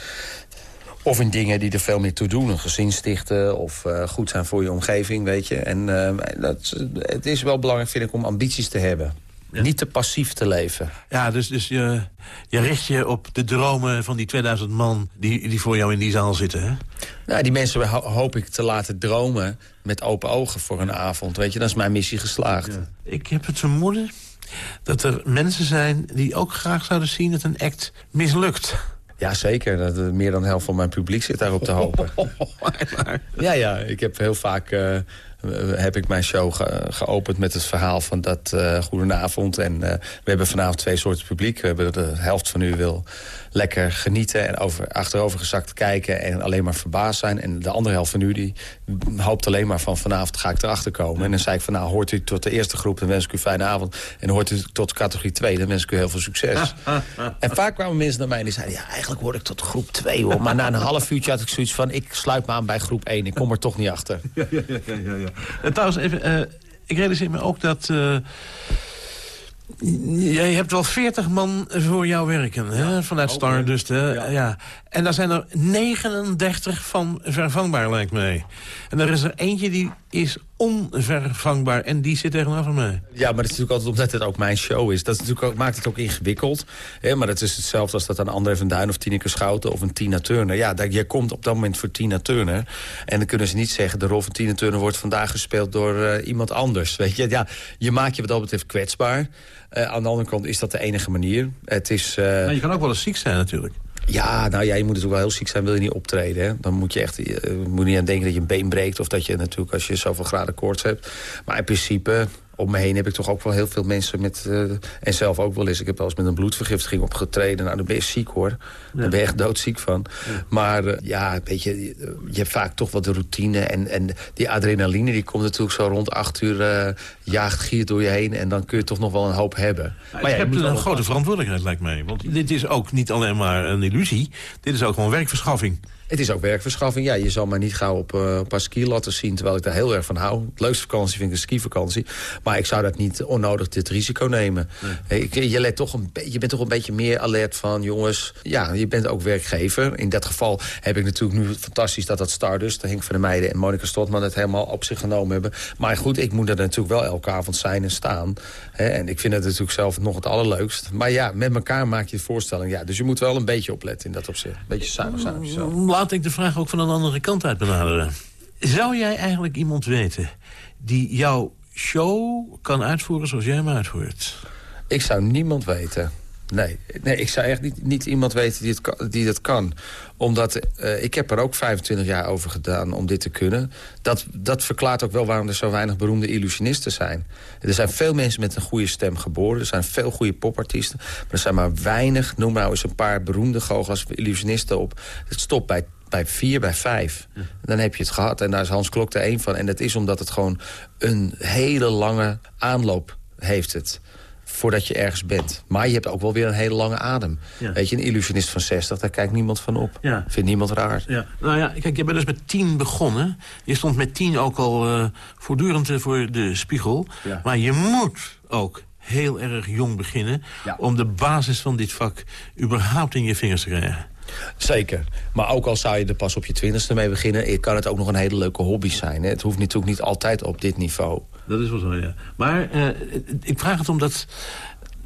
Of in dingen die er veel meer toe doen. Een gezin stichten of eh, goed zijn voor je omgeving, weet je. En eh, dat, het is wel belangrijk, vind ik, om ambities te hebben. Niet te passief te leven. Ja, dus, dus je, je richt je op de dromen van die 2000 man... die, die voor jou in die zaal zitten, hè? Nou, die mensen ho- hoop ik te laten dromen met open ogen voor een avond. Weet je, dan is mijn missie geslaagd. Ik heb het vermoeden dat er mensen zijn... die ook graag zouden zien dat een act mislukt. Ja, zeker. Dat, meer dan de helft van mijn publiek zit daarop te hopen. <laughs> Ja, ja. Ik heb heel vaak... eh, heb ik mijn show ge- geopend met het verhaal van dat eh goedenavond. En eh, we hebben vanavond twee soorten publiek. We hebben de helft van u wil lekker genieten en over, achterovergezakt kijken... en alleen maar verbaasd zijn. En de andere helft van u die hoopt alleen maar van vanavond ga ik erachter komen. En dan zei ik van nou, hoort u tot de eerste groep, dan wens ik u een fijne avond. En hoort u tot categorie 2, dan wens ik u heel veel succes. <laughs> en vaak kwamen mensen naar mij en die zeiden... ja, eigenlijk hoor ik tot groep 2 hoor. Maar na een half uurtje had ik zoiets van... ik sluit me aan bij groep 1, ik kom er toch niet achter. <laughs> Ja, ja, ja, ja, ja. En trouwens, even, eh, ik realiseer me ook dat... eh, jij hebt wel 40 man voor jou werken, hè? vanuit Stardust. Hè? Ja. En daar zijn er 39 van vervangbaar, lijkt mij. En er is er eentje die is onvervangbaar en die zit tegenover mij. Ja, maar dat is natuurlijk altijd omdat het ook mijn show is. Dat is natuurlijk ook, maakt het ook ingewikkeld. Hè? Maar het is hetzelfde als dat aan André van Duin of Tineke Schouten of een Tina Turner. Ja, dat, je komt op dat moment voor Tina Turner. En dan kunnen ze niet zeggen... de rol van Tina Turner wordt vandaag gespeeld door eh, iemand anders. Weet je? Ja, je maakt je wat dat betreft kwetsbaar. Eh, aan de andere kant is dat de enige manier. Het is... eh, Maar je kan ook wel eens ziek zijn natuurlijk. Ja, nou ja, je moet natuurlijk wel heel ziek zijn, wil je niet optreden. Hè? Dan moet je echt eh, moet niet aan denken dat je een been breekt... of dat je natuurlijk als je zoveel graden koorts hebt. Maar in principe, om me heen heb ik toch ook wel heel veel mensen met... eh, en zelf ook wel eens. Ik heb wel eens met een bloedvergiftiging opgetreden. Nou, dan ben je ziek hoor. Daar ben je echt doodziek van. Maar eh, ja, weet je, je hebt vaak toch wat de routine. En, en die adrenaline die komt natuurlijk zo rond acht uur... eh, jaagt gier door je heen. En dan kun je toch nog wel een hoop hebben. Maar ja, je hebt een grote verantwoordelijkheid, lijkt mij. Want dit is ook niet alleen maar een illusie. Dit is ook gewoon werkverschaffing. Het is ook werkverschaffing. Ja, je zal mij niet gauw op eh, een paar skilatten zien... terwijl ik daar heel erg van hou. Het leukste vakantie vind ik een skivakantie. Maar ik zou dat niet onnodig dit risico nemen. Ik, je, let toch een je bent toch een beetje meer alert van... jongens, ja, je bent ook werkgever. In dat geval heb ik natuurlijk nu fantastisch dat dat Stardust... Henk van der Meijden en Monika Stotman het helemaal op zich genomen hebben. Maar goed, ik moet er natuurlijk wel elke avond zijn en staan. Hè, en ik vind het natuurlijk zelf nog het allerleukst. Maar ja, met elkaar maak je de voorstelling. Ja, dus je moet wel een beetje opletten in dat opzicht. Een beetje zuinig zijn op jezelf. Laat ik de vraag ook van een andere kant uit benaderen. Zou jij eigenlijk iemand weten die jouw show kan uitvoeren zoals jij hem uitvoert? Ik zou niemand weten. Nee, nee ik zou echt niet, niet iemand weten die, het die dat kan. Omdat eh, ik heb er ook 25 jaar over gedaan om dit te kunnen. Dat, dat verklaart ook wel waarom er zo weinig beroemde illusionisten zijn. Er zijn veel mensen met een goede stem geboren. Er zijn veel goede popartiesten. Maar er zijn maar weinig, noem nou eens een paar beroemde goochelaars of illusionisten op. Het stopt bij bij vier, bij vijf. Dan heb je het gehad. En daar is Hans Klok er één van. En dat is omdat het gewoon een hele lange aanloop heeft het voordat je ergens bent. Maar je hebt ook wel weer een hele lange adem. Ja. Weet je, een illusionist van 60, daar kijkt niemand van op. Ja. Vindt niemand raar. Ja, nou ja, kijk, je bent dus met tien begonnen. Je stond met tien ook al eh, voortdurend eh, voor de spiegel. Ja. Maar je moet ook heel erg jong beginnen... Om de basis van dit vak überhaupt in je vingers te krijgen. Zeker. Maar ook al zou je er pas op je twintigste mee beginnen... kan het ook nog een hele leuke hobby zijn. Hè? Het hoeft natuurlijk niet altijd op dit niveau. Dat is wel zo, ja. Maar eh, ik vraag het omdat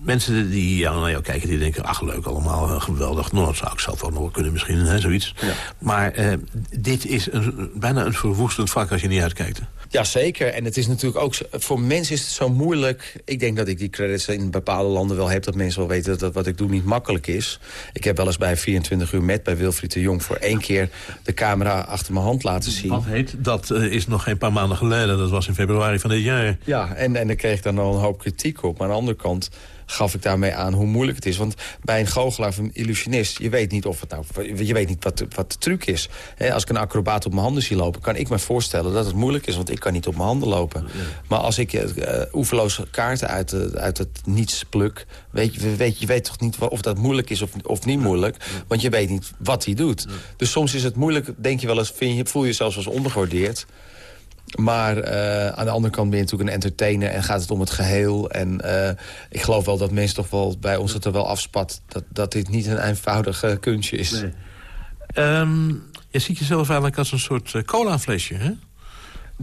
mensen die jou, naar jou kijken... die denken, ach, leuk allemaal, eh, geweldig. Nou, dat zou ik zelf ook nog wel kunnen misschien, hè, zoiets. Maar eh, dit is een, bijna een verwoestend vak als je niet uitkijkt. Ja, zeker. En het is natuurlijk ook... Voor mensen is het zo moeilijk... Ik denk dat ik die credits in bepaalde landen wel heb... dat mensen wel weten dat, dat wat ik doe niet makkelijk is. Ik heb wel eens bij 24 uur met bij Wilfried de Jong... voor één keer de camera achter mijn hand laten zien. Wat heet, dat eh, is nog geen paar maanden geleden. Dat was in februari van dit jaar. Ja, en, en dan kreeg ik dan al een hoop kritiek op. Maar aan de andere kant gaf ik daarmee aan hoe moeilijk het is. Want bij een goochelaar of een illusionist... je weet niet, of het nou, je weet niet wat, de- wat de truc is. Als ik een acrobaat op mijn handen zie lopen... kan ik me voorstellen dat het moeilijk is, want ik kan niet op mijn handen lopen. Maar als ik oeverloze kaarten uit, de- uit het niets pluk... Weet je, weet, je weet toch niet of dat moeilijk is of, of niet moeilijk... want je weet niet wat hij doet. Dus soms is het moeilijk, denk je wel eens... Vind je, voel je jezelf als ondergewaardeerd... Maar eh, aan de andere kant ben je natuurlijk een entertainer... en gaat het om het geheel. En eh, ik geloof wel dat mensen toch wel bij ons het er wel afspat... dat, dat dit niet een eenvoudig kunstje is. Ehm, je ziet jezelf eigenlijk als een soort eh, colaflesje, hè?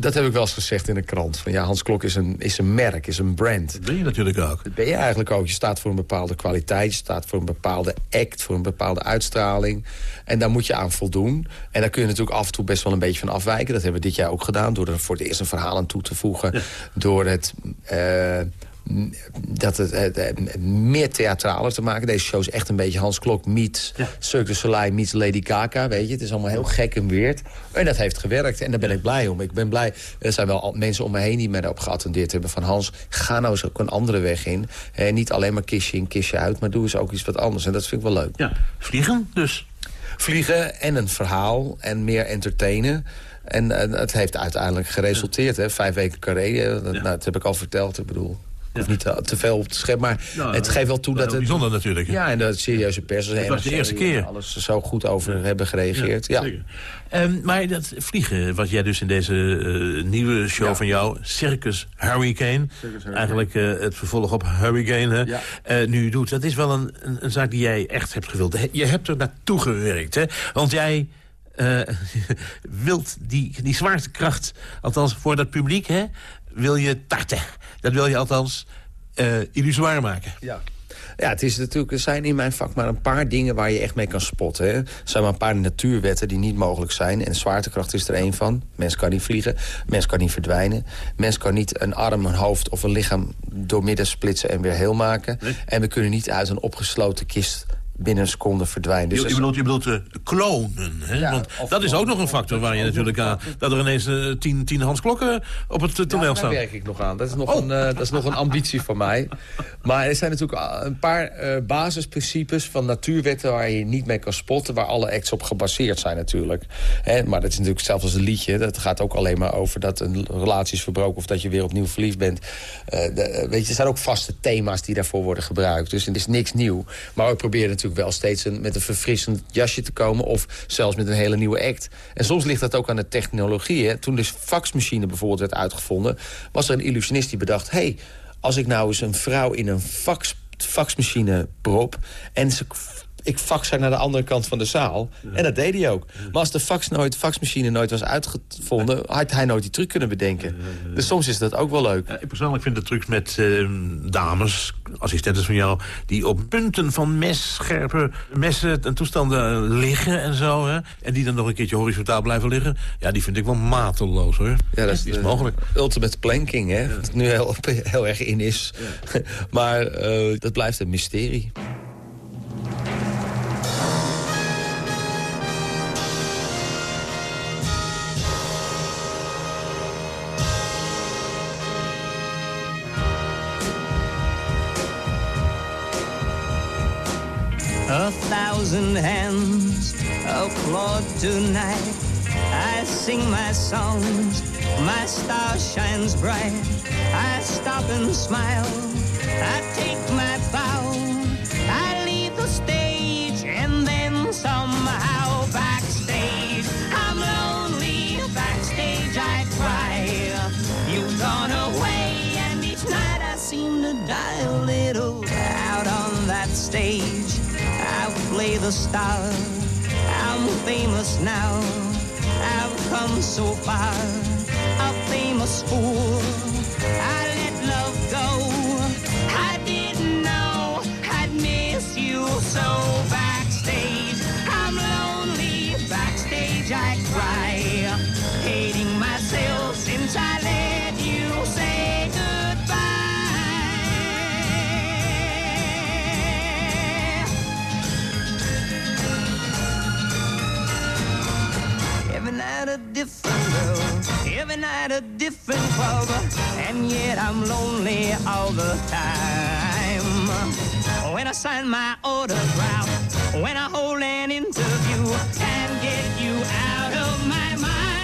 Dat heb ik wel eens gezegd in de krant. Van, ja, Hans Klok is een, is een merk, is een brand. Dat ben je natuurlijk ook. Dat ben je eigenlijk ook. Je staat voor een bepaalde kwaliteit. Je staat voor een bepaalde act, voor een bepaalde uitstraling. En daar moet je aan voldoen. En daar kun je natuurlijk af en toe best wel een beetje van afwijken. Dat hebben we dit jaar ook gedaan. Door er voor het eerst een verhaal aan toe te voegen. Door het... eh, dat het, het, het meer theatraler te maken. Deze show is echt een beetje Hans Klok meets Ja. Cirque du Soleil meets Lady Gaga. Weet je? Het is allemaal heel gek en weird. En dat heeft gewerkt. En daar ben ik blij om. Ik ben blij. Er zijn wel mensen om me heen die me daarop geattendeerd hebben. Van Hans, ga nou eens ook een andere weg in. En niet alleen maar kistje in, kistje uit. Maar doe eens ook iets wat anders. En dat vind ik wel leuk. Ja, vliegen dus. Vliegen en een verhaal en meer entertainen. En eh, het heeft uiteindelijk geresulteerd. Hè? Vijf weken carré, eh, dat, nou, dat heb ik al verteld. Ik bedoel, hoef niet te, te veel op te scheppen. Maar Nou, het geeft wel toe dat het... bijzonder natuurlijk. Ja, en de serieuze pers. Het was de eerste keer. Alles zo goed over hebben gereageerd. Ja, zeker. Ehm, maar dat vliegen, wat jij dus in deze eh, nieuwe show van jou... Circus Hurricane, eigenlijk eh, het vervolg op Hurricane, hè, eh, nu doet. Dat is wel een, een, een zaak die jij echt hebt gewild. Je hebt er naartoe gewerkt, hè? Want jij eh, <laughs> wilt die, die zwaartekracht, althans voor dat publiek, hè, wil je tarten. Dat wil je althans eh illusoir maken. Ja. Ja, het is natuurlijk, er zijn in mijn vak maar een paar dingen waar je echt mee kan spotten. Hè. Er zijn maar een paar natuurwetten die niet mogelijk zijn. En zwaartekracht is er één van. Mens kan niet vliegen, mens kan niet verdwijnen. Mens kan niet een arm, een hoofd of een lichaam doormidden splitsen en weer heel maken. En we kunnen niet uit een opgesloten kist binnen een seconde verdwijnt. Dus je, je bedoelt, je bedoelt uh, klonen, hè? Ja, Want dat is ook nog een factor waar je natuurlijk aan... dat er ineens uh, tien, tien Hans Klokken op het toneel ja, daar staan. werk ik nog aan. Dat is nog, Oh. een, uh, dat is nog een ambitie van mij. Maar er zijn natuurlijk een paar basisprincipes van natuurwetten... waar je niet mee kan spotten, waar alle acts op gebaseerd zijn natuurlijk. Hè, maar dat is natuurlijk zelfs als een liedje. Dat gaat ook alleen maar over dat een relatie is verbroken... of dat je weer opnieuw verliefd bent. De, weet je, er zijn ook vaste thema's die daarvoor worden gebruikt. Dus het is niks nieuw. Maar we proberen natuurlijk wel steeds een, met een verfrissend jasje te komen... of zelfs met een hele nieuwe act. En soms ligt dat ook aan de technologie. Hè. Toen de faxmachine bijvoorbeeld werd uitgevonden... was er een illusionist die bedacht... hey, als ik nou eens een vrouw in een fax, faxmachine prop... en ze ik fax haar naar de andere kant van de zaal. Ja. En dat deed hij ook. Maar als de fax nooit, faxmachine nooit was uitgevonden... had hij nooit die truc kunnen bedenken. Dus soms is dat ook wel leuk. ik persoonlijk vind de trucs met uh, dames, assistenten van jou... die op punten van mes, scherpe messen en toestanden liggen en zo... Hè, en die dan nog een keertje horizontaal blijven liggen... ja, die vind ik wel mateloos, hoor. Ja, dat is, is mogelijk. Ultimate planking, hè. Dat nu heel, heel erg in is. <laughs> maar uh, dat blijft een mysterie. A thousand hands applaud tonight. I sing my songs, my star shines bright. I stop and smile, I take my bow. I leave the stage and then somehow backstage. I'm lonely, backstage I cry. You've gone away and each night I seem to die a little out on that stage. Play the star. I'm famous now. I've come so far. A famous fool. I let love go. I didn't know I'd miss you so night a different girl, every night a different club, and yet I'm lonely all the time. When I sign my autograph, when I hold an interview, and get you out of my mind.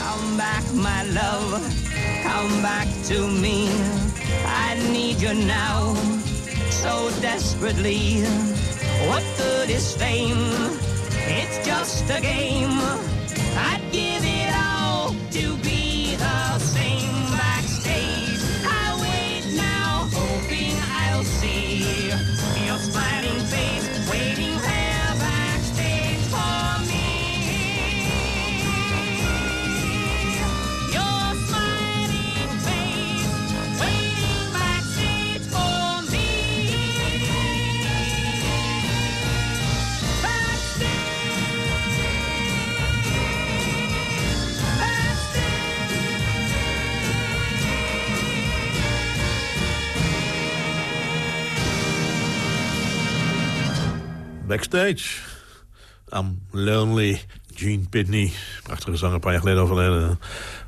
Come back, my love, come back to me. I need you now, so desperately. What good is fame? It's just a game. I'd give Backstage. I'm lonely. Gene Pitney. Prachtige zanger, een paar jaar geleden overleden.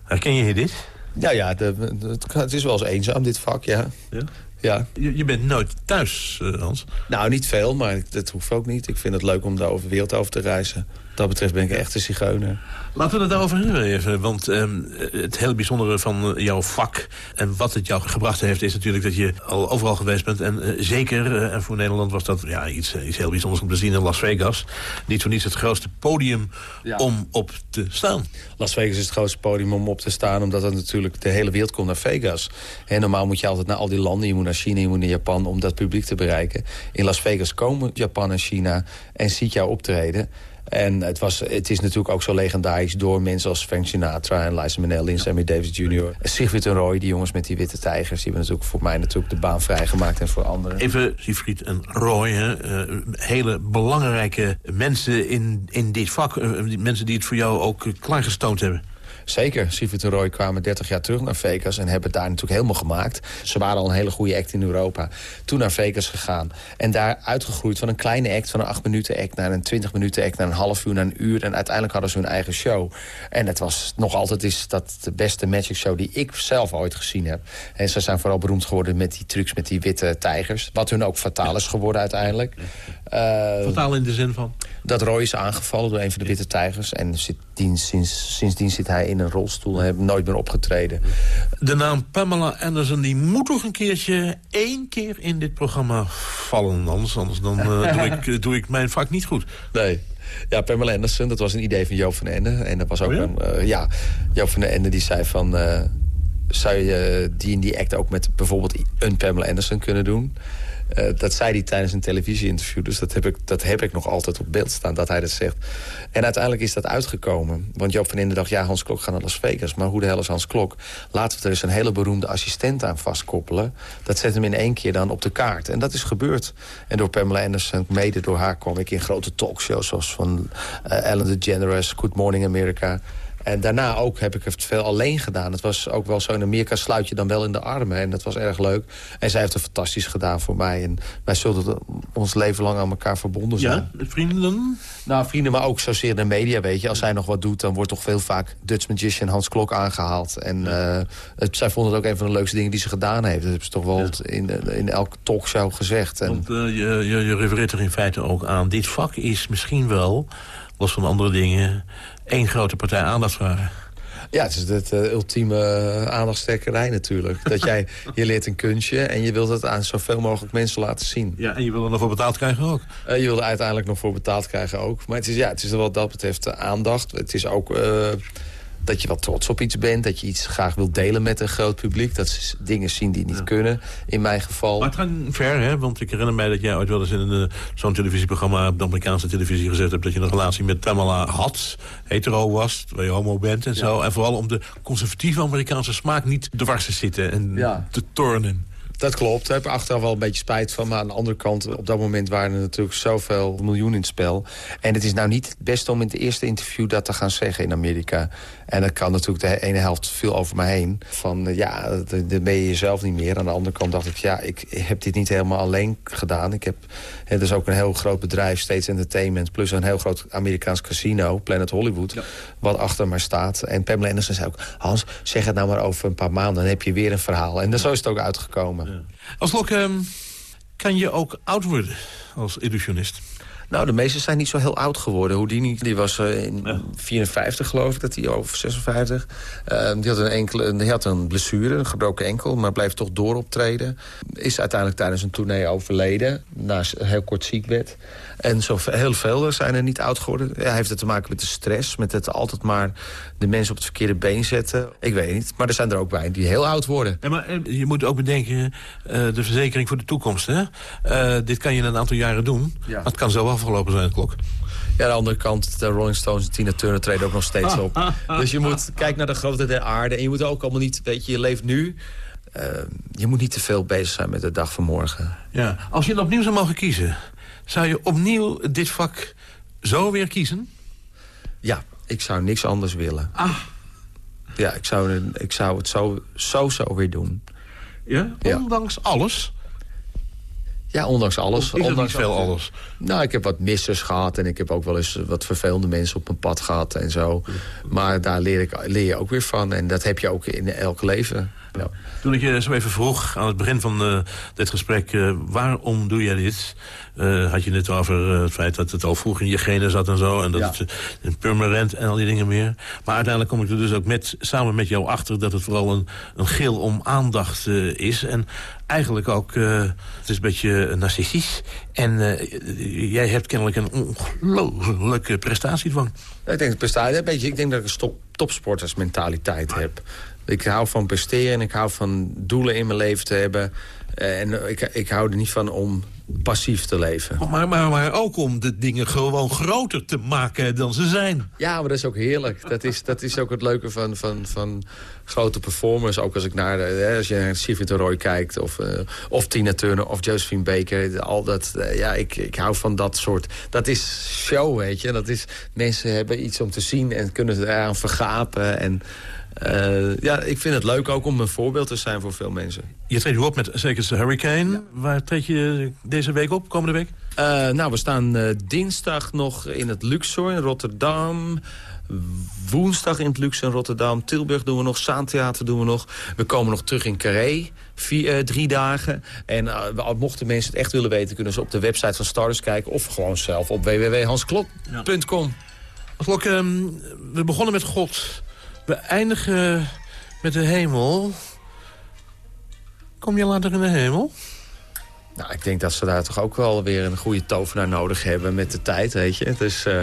Herken je dit? Ja, ja de, de, het is wel eens eenzaam, dit vak, ja. Ja? Ja. Je, je bent nooit thuis, uh, Hans. Nou, niet veel, maar dat hoeft ook niet. Ik vind het leuk om de over wereld over te reizen. Dat betreft ben ik echt een zigeuner. Laten we het daarover hebben even. Want um, het hele bijzondere van jouw vak en wat het jou gebracht heeft... is natuurlijk dat je al overal geweest bent. En uh, zeker, uh, en voor Nederland was dat ja, iets, iets heel bijzonders om te zien in Las Vegas. Niet voor niets het grootste podium ja. om op te staan. Las Vegas is het grootste podium om op te staan... omdat het natuurlijk de hele wereld komt naar Vegas. En normaal moet je altijd naar al die landen. Je moet naar China, je moet naar Japan om dat publiek te bereiken. In Las Vegas komen Japan en China en ziet jou optreden... En het, was, het is natuurlijk ook zo legendarisch door mensen als Frank Sinatra... en Liza Minnelli en Sammy Davis Jr. Sigrid en Roy, die jongens met die witte tijgers... die hebben natuurlijk voor mij natuurlijk de baan vrijgemaakt en voor anderen. Even Sigrid en Roy, hè, uh, hele belangrijke mensen in, in dit vak. Uh, mensen die het voor jou ook klaargestoomd hebben. Zeker. Sievert en Roy kwamen 30 jaar terug naar Vegas... en hebben het daar natuurlijk helemaal gemaakt. Ze waren al een hele goede act in Europa. Toen naar Vegas gegaan. En daar uitgegroeid van een kleine act... van een 8 minuten act naar een 20 minuten act... naar een half uur, naar een uur. En uiteindelijk hadden ze hun eigen show. En het was nog altijd is dat de beste magic show... die ik zelf ooit gezien heb. En ze zijn vooral beroemd geworden met die trucs met die witte tijgers. Wat hun ook fataal is geworden uiteindelijk. Uh, in de zin van? Dat Roy is aangevallen door een van de witte tijgers. En sinds, sindsdien zit hij in een rolstoel en heeft nooit meer opgetreden. De naam Pamela Anderson die moet toch een keertje één keer in dit programma vallen. Anders, anders dan, uh, doe, ik, <laughs> doe ik mijn vak niet goed. Nee. Ja, Pamela Anderson, dat was een idee van Joop van den Ende. En dat was ook oh ja? een... Uh, ja, Joop van den Ende die zei van... Zou je die in die act ook met bijvoorbeeld een Pamela Anderson kunnen doen? Uh, dat zei hij tijdens een televisieinterview. Dus dat heb, ik, dat heb ik nog altijd op beeld staan, dat hij dat zegt. En uiteindelijk is dat uitgekomen. Want Joop van Ende dacht, ja, Hans Klok gaat naar Las Vegas. Maar hoe de hel is Hans Klok? Laten we er eens een hele beroemde assistent aan vastkoppelen. Dat zet hem in één keer dan op de kaart. En dat is gebeurd. En door Pamela Anderson, mede door haar, kwam ik in grote talkshows... zoals van uh, Ellen DeGeneres, Good Morning America... En daarna ook heb ik het veel alleen gedaan. Het was ook wel zo, in Amerika sluit je dan wel in de armen. En dat was erg leuk. En zij heeft het fantastisch gedaan voor mij. En wij zullen ons leven lang aan elkaar verbonden zijn. Ja, vrienden? Nou, vrienden, maar ook zozeer de media, weet je. Als zij nog wat doet, dan wordt toch veel vaak Dutch Magician Hans Klok aangehaald. En ja. uh, het, zij vond het ook een van de leukste dingen die ze gedaan heeft. Dat hebben ze toch wel ja. in, in elke talkshow gezegd. En... Want uh, je, je, je refereert er in feite ook aan. Dit vak is misschien wel, los van andere dingen één grote partij aandacht vragen. Ja, het is het uh, ultieme uh, aandachtstekkerij natuurlijk. <laughs> dat jij, je leert een kunstje en je wilt het aan zoveel mogelijk mensen laten zien. Ja, en je wil er nog voor betaald krijgen ook. Uh, je wil er uiteindelijk nog voor betaald krijgen ook. Maar het is, ja, het is wat dat betreft aandacht. Het is ook dat je wat trots op iets bent. Dat je iets graag wilt delen met een groot publiek. Dat ze dingen zien die niet ja. kunnen, in mijn geval. Maar het gaat ver, hè? Want ik herinner mij dat jij ooit wel eens in uh, zo'n televisieprogramma... op de Amerikaanse televisie gezet hebt... dat je een relatie met Tamala had, hetero was, waar je homo bent en ja. zo. En vooral om de conservatieve Amerikaanse smaak niet dwars te zitten en ja. te tornen. Dat klopt. Daar heb ik achteraf wel een beetje spijt van. Maar aan de andere kant, op dat moment waren er natuurlijk zoveel miljoen in het spel. En het is nou niet het beste om in het eerste interview dat te gaan zeggen in Amerika. En dat kan natuurlijk de ene helft veel over me heen. Van ja, dan ben je jezelf niet meer. Aan de andere kant dacht ik, ja, ik heb dit niet helemaal alleen gedaan. Ik heb hè, dus ook een heel groot bedrijf, States Entertainment... plus een heel groot Amerikaans casino, Planet Hollywood... Ja. wat achter mij staat. En Pamela Anderson zei ook, Hans, zeg het nou maar over een paar maanden... dan heb je weer een verhaal. En zo is het ook uitgekomen. Ja. Als lok, um, kan je ook oud worden als illusionist? Nou, de meesten zijn niet zo heel oud geworden. Houdini die was uh, in ja. 54 geloof ik, dat hij over 56. Uh, die, had een enkele, die had een blessure, een gebroken enkel, maar bleef toch dooroptreden. Is uiteindelijk tijdens een tournee overleden, na een heel kort ziekbed. En zo heel veel zijn er niet oud geworden. Ja, heeft het te maken met de stress, met het altijd maar de mensen op het verkeerde been zetten. Ik weet niet, maar er zijn er ook bij die heel oud worden. Ja, maar je moet ook bedenken, uh, de verzekering voor de toekomst. Hè? Uh, dit kan je een aantal jaren doen, ja. maar het kan zo afgelopen zijn, de klok. Ja, aan de andere kant, de Rolling Stones en Tina Turner treden ook nog steeds op. <laughs> dus je moet kijken naar de grootte der aarde. En je moet ook allemaal niet, weet je, je leeft nu... Uh, je moet niet te veel bezig zijn met de dag van morgen. Ja, als je opnieuw zou mogen kiezen... zou je opnieuw dit vak zo weer kiezen? Ja, ik zou niks anders willen. Ah. Ja, ik zou, ik zou het zo, zo, zo weer doen. Ja? Ondanks ja. alles? Ja, ondanks alles. Ondanks veel alles? Nou, ik heb wat missers gehad en ik heb ook wel eens wat vervelende mensen op mijn pad gehad en zo. Maar daar leer, ik, leer je ook weer van en dat heb je ook in elk leven. Ja. Toen ik je zo even vroeg aan het begin van uh, dit gesprek... Uh, waarom doe jij dit? Uh, had je het over het feit dat het al vroeg in je genen zat en zo... en dat ja. het een permanent en al die dingen meer. Maar uiteindelijk kom ik er dus ook met, samen met jou achter... dat het vooral een, een gil om aandacht is. En eigenlijk ook, het is een beetje narcistisch. En jij hebt kennelijk een ongelooflijke prestatiedwang. Ik denk, prestatie, een beetje, ik denk dat ik een topsportersmentaliteit heb. Ik hou van presteren en ik hou van doelen in mijn leven te hebben. En ik, ik hou er niet van om passief te leven. Maar, maar, maar ook om de dingen gewoon groter te maken dan ze zijn. Ja, maar dat is ook heerlijk. Dat is, dat is ook het leuke van, van, van grote performers. Ook als ik naar hè, als je naar Sylvie Roy kijkt... of, uh, of Tina Turner of Josephine Baker. Al dat, uh, ja, ik, ik hou van dat soort... Dat is show, weet je. Dat is, mensen hebben iets om te zien en kunnen eraan vergapen. En uh, ja, ik vind het leuk ook om een voorbeeld te zijn voor veel mensen. Je treedt u op met zeker de Hurricane. Ja. Waar treed je deze week op, komende week? Uh, nou, we staan uh, dinsdag nog in het Luxor in Rotterdam. Woensdag in het Luxor in Rotterdam. Tilburg doen we nog. Zaantheater doen we nog. We komen nog terug in Carré. Vier, drie dagen. En mochten mensen het echt willen weten... kunnen ze op de website van Stardust kijken. Of gewoon zelf op www.hansklok.com. Ja. Klok, um, we begonnen met God... We eindigen met de hemel. Kom je later in de hemel? Nou, ik denk dat ze daar toch ook wel weer een goede tovenaar nodig hebben met de tijd, weet je. Dus, uh,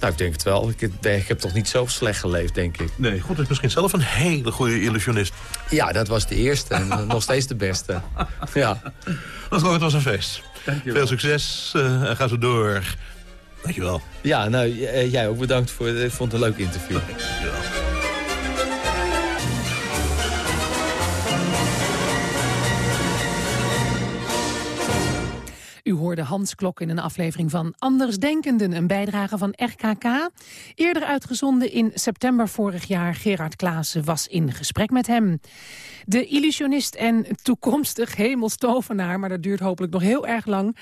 nou, ik denk het wel. Ik, ik, heb toch niet zo slecht geleefd, denk ik. Nee, God is misschien zelf een hele goede illusionist. Ja, dat was de eerste en nog steeds de beste. <laughs> Ja. Het was een feest. Veel succes uh, en ga zo door. Dankjewel. Ja, nou, jij ook bedankt voor. Ik vond het een leuk interview. Dankjewel. Hoorde Hans Klok in een aflevering van Andersdenkenden, een bijdrage van RKK. Eerder uitgezonden in september vorig jaar. Gerard Klaassen was in gesprek met hem. De illusionist en toekomstig hemelstovenaar, maar dat duurt hopelijk nog heel erg lang,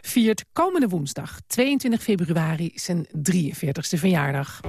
viert komende woensdag, 22 februari, zijn 43ste verjaardag.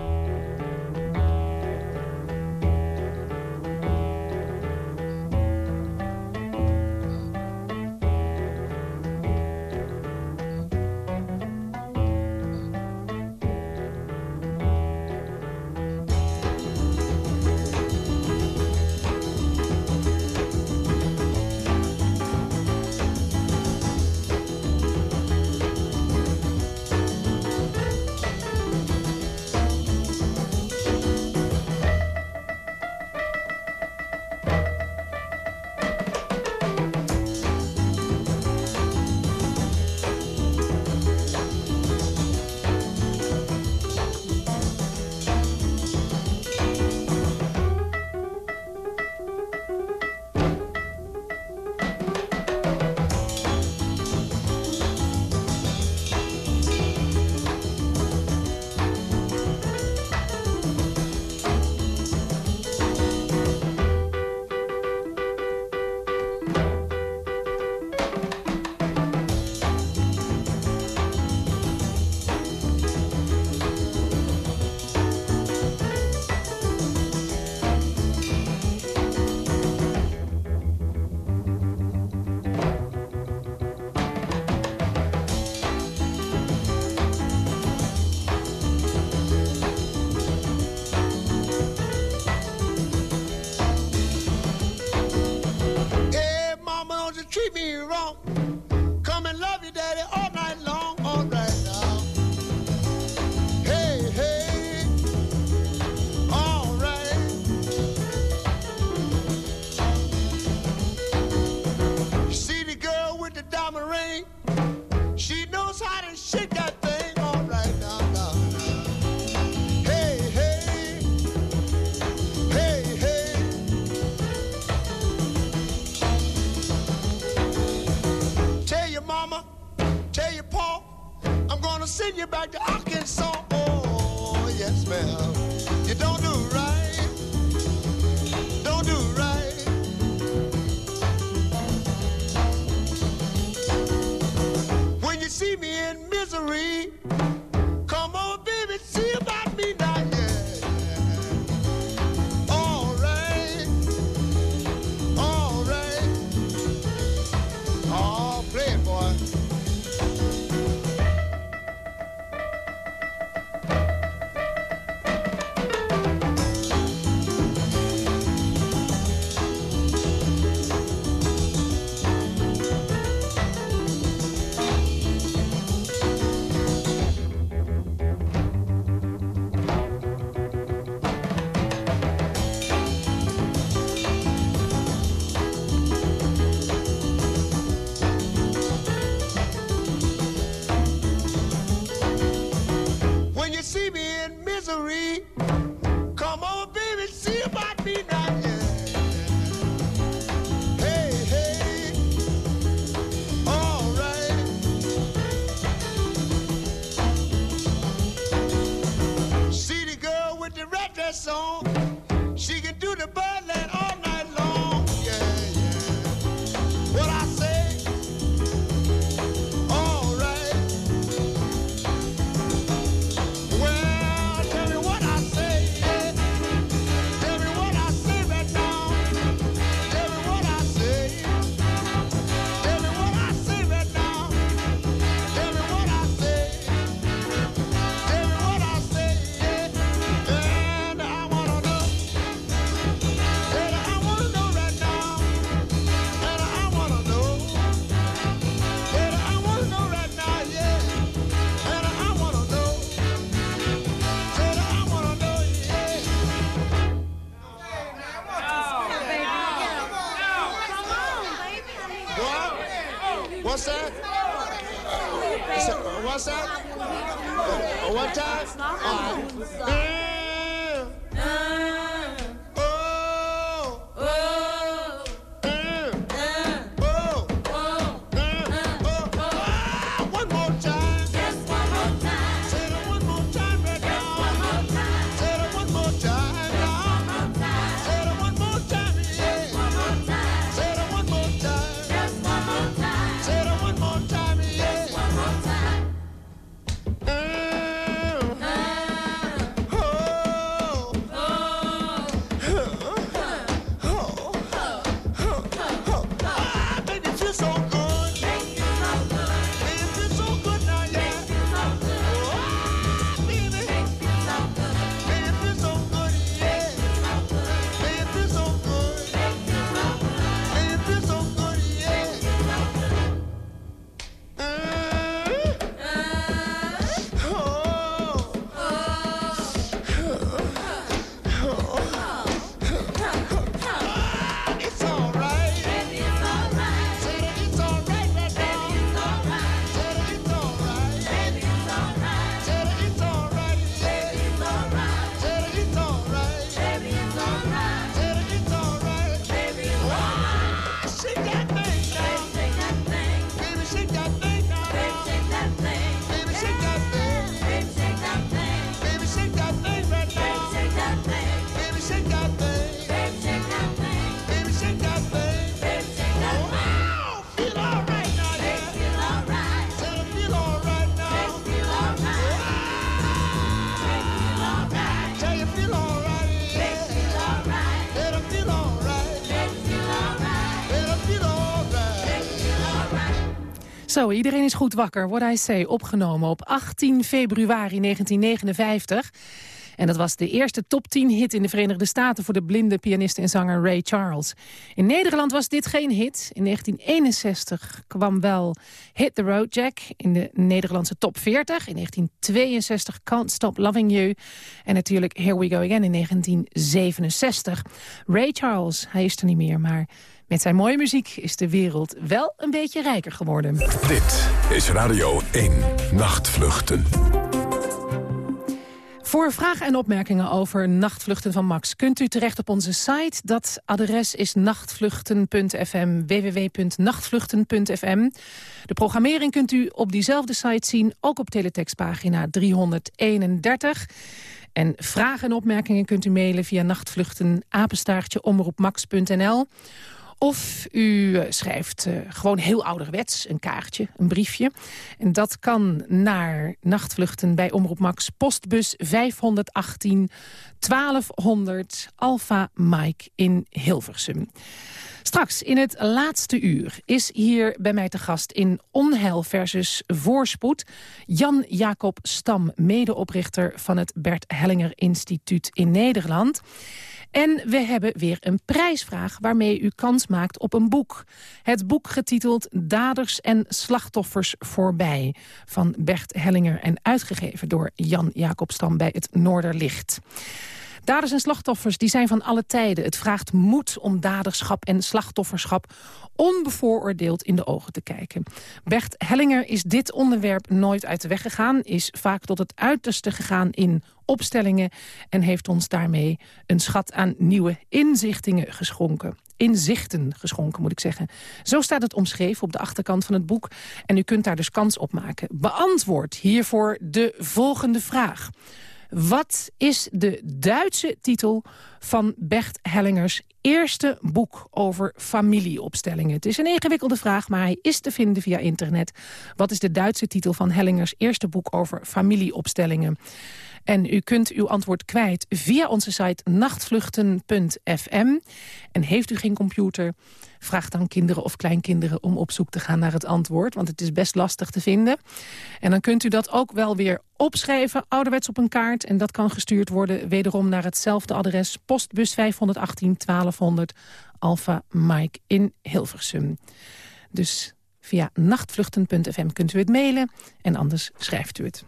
Iedereen is goed wakker. What I Say, opgenomen op 18 februari 1959. En dat was de eerste top 10 hit in de Verenigde Staten... voor de blinde pianist en zanger Ray Charles. In Nederland was dit geen hit. In 1961 kwam wel Hit the Road Jack in de Nederlandse top 40. In 1962 Can't Stop Loving You. En natuurlijk Here We Go Again in 1967. Ray Charles, hij is er niet meer, maar... Met zijn mooie muziek is de wereld wel een beetje rijker geworden. Dit is Radio 1 Nachtvluchten. Voor vragen en opmerkingen over nachtvluchten van Max... kunt u terecht op onze site. Dat adres is nachtvluchten.fm, www.nachtvluchten.fm. De programmering kunt u op diezelfde site zien, ook op teletextpagina 331. En vragen en opmerkingen kunt u mailen via nachtvluchten omroepmax.nl. Of u eh, schrijft eh, gewoon heel ouderwets een kaartje, een briefje. En dat kan naar nachtvluchten bij Omroep Max, postbus 518 1200 Alpha Mike in Hilversum. Straks in het laatste uur is hier bij mij te gast in Onheil versus Voorspoed... Jan Jacob Stam, medeoprichter van het Bert Hellinger Instituut in Nederland... En we hebben weer een prijsvraag waarmee u kans maakt op een boek. Het boek getiteld Daders en Slachtoffers voorbij... van Bert Hellinger en uitgegeven door Jan Jacob Stam bij het Noorderlicht. Daders en slachtoffers die zijn van alle tijden. Het vraagt moed om daderschap en slachtofferschap onbevooroordeeld in de ogen te kijken. Bert Hellinger is dit onderwerp nooit uit de weg gegaan... is vaak tot het uiterste gegaan in opstellingen... en heeft ons daarmee een schat aan nieuwe inzichtingen geschonken. Inzichten geschonken, moet ik zeggen. Zo staat het omschreven op de achterkant van het boek... en u kunt daar dus kans op maken. Beantwoord hiervoor de volgende vraag. Wat is de Duitse titel van Bert Hellingers eerste boek over familieopstellingen? Het is een ingewikkelde vraag, maar hij is te vinden via internet. Wat is de Duitse titel van Hellingers eerste boek over familieopstellingen? En u kunt uw antwoord kwijt via onze site nachtvluchten.fm. En heeft u geen computer, vraag dan kinderen of kleinkinderen... om op zoek te gaan naar het antwoord, want het is best lastig te vinden. En dan kunt u dat ook wel weer opschrijven, ouderwets op een kaart. En dat kan gestuurd worden wederom naar hetzelfde adres... postbus 518 1200 Alpha Mike in Hilversum. Dus via nachtvluchten.fm kunt u het mailen en anders schrijft u het.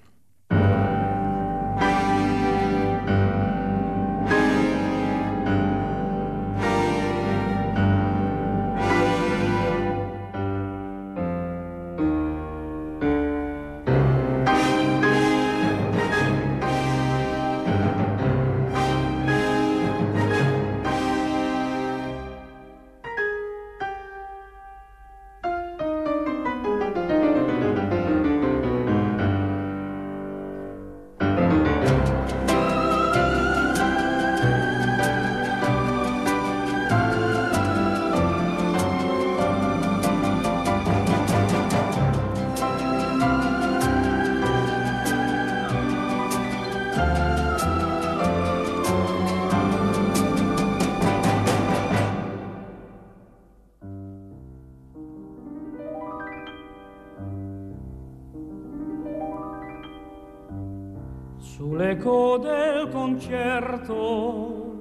Sull'eco del concerto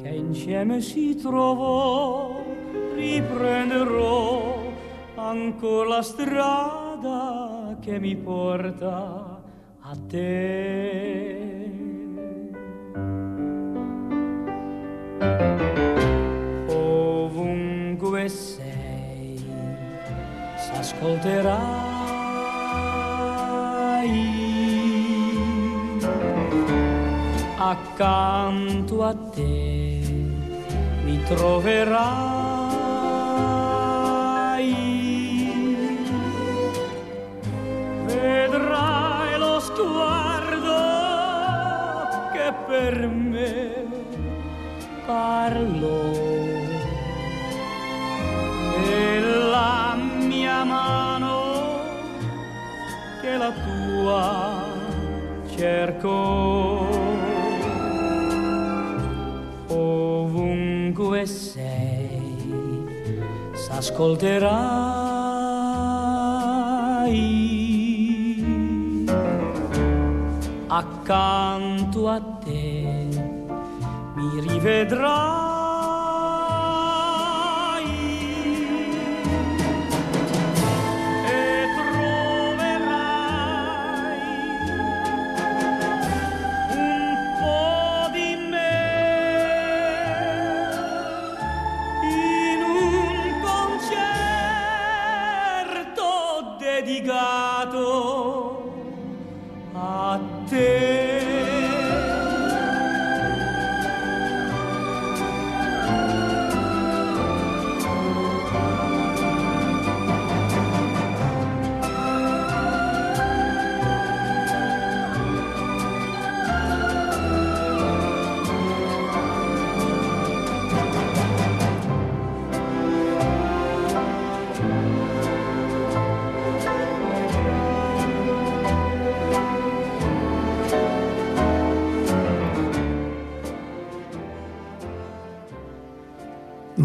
che insieme si trovò, riprenderò ancora la strada che mi porta a te. Ovunque sei, s'ascolterai accanto a te mi troverai. Vedrai lo sguardo che per me parlo e la mia mano che la tua cerco s'ascolterai accanto a te mi rivedrai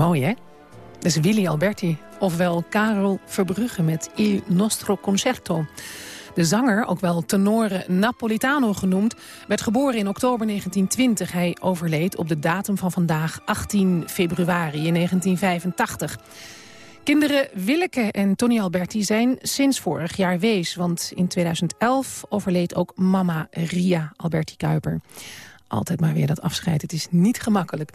Mooi, hè? Dat is Willy Alberti, ofwel Karel Verbrugge met Il Nostro Concerto. De zanger, ook wel tenore Napolitano genoemd... werd geboren in oktober 1920. Hij overleed op de datum van vandaag, 18 februari in 1985. Kinderen Willeke en Tony Alberti zijn sinds vorig jaar wees... want in 2011 overleed ook mama Ria Alberti Kuiper. Altijd maar weer dat afscheid. Het is niet gemakkelijk.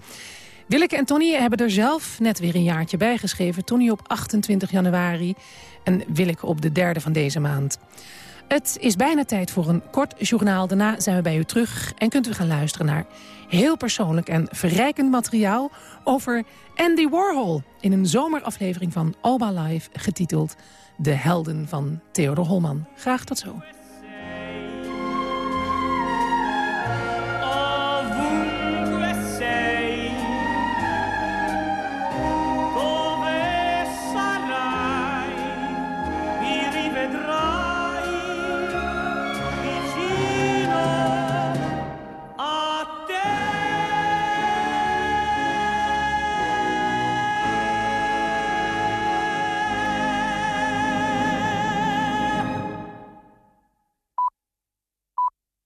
Willeke en Tony hebben er zelf net weer een jaartje bij geschreven. Tony op 28 januari en Willeke op de derde van deze maand. Het is bijna tijd voor een kort journaal. Daarna zijn we bij u terug en kunt u gaan luisteren naar heel persoonlijk en verrijkend materiaal over Andy Warhol in een zomeraflevering van Alba Live getiteld De Helden van Theodor Holman. Graag tot zo.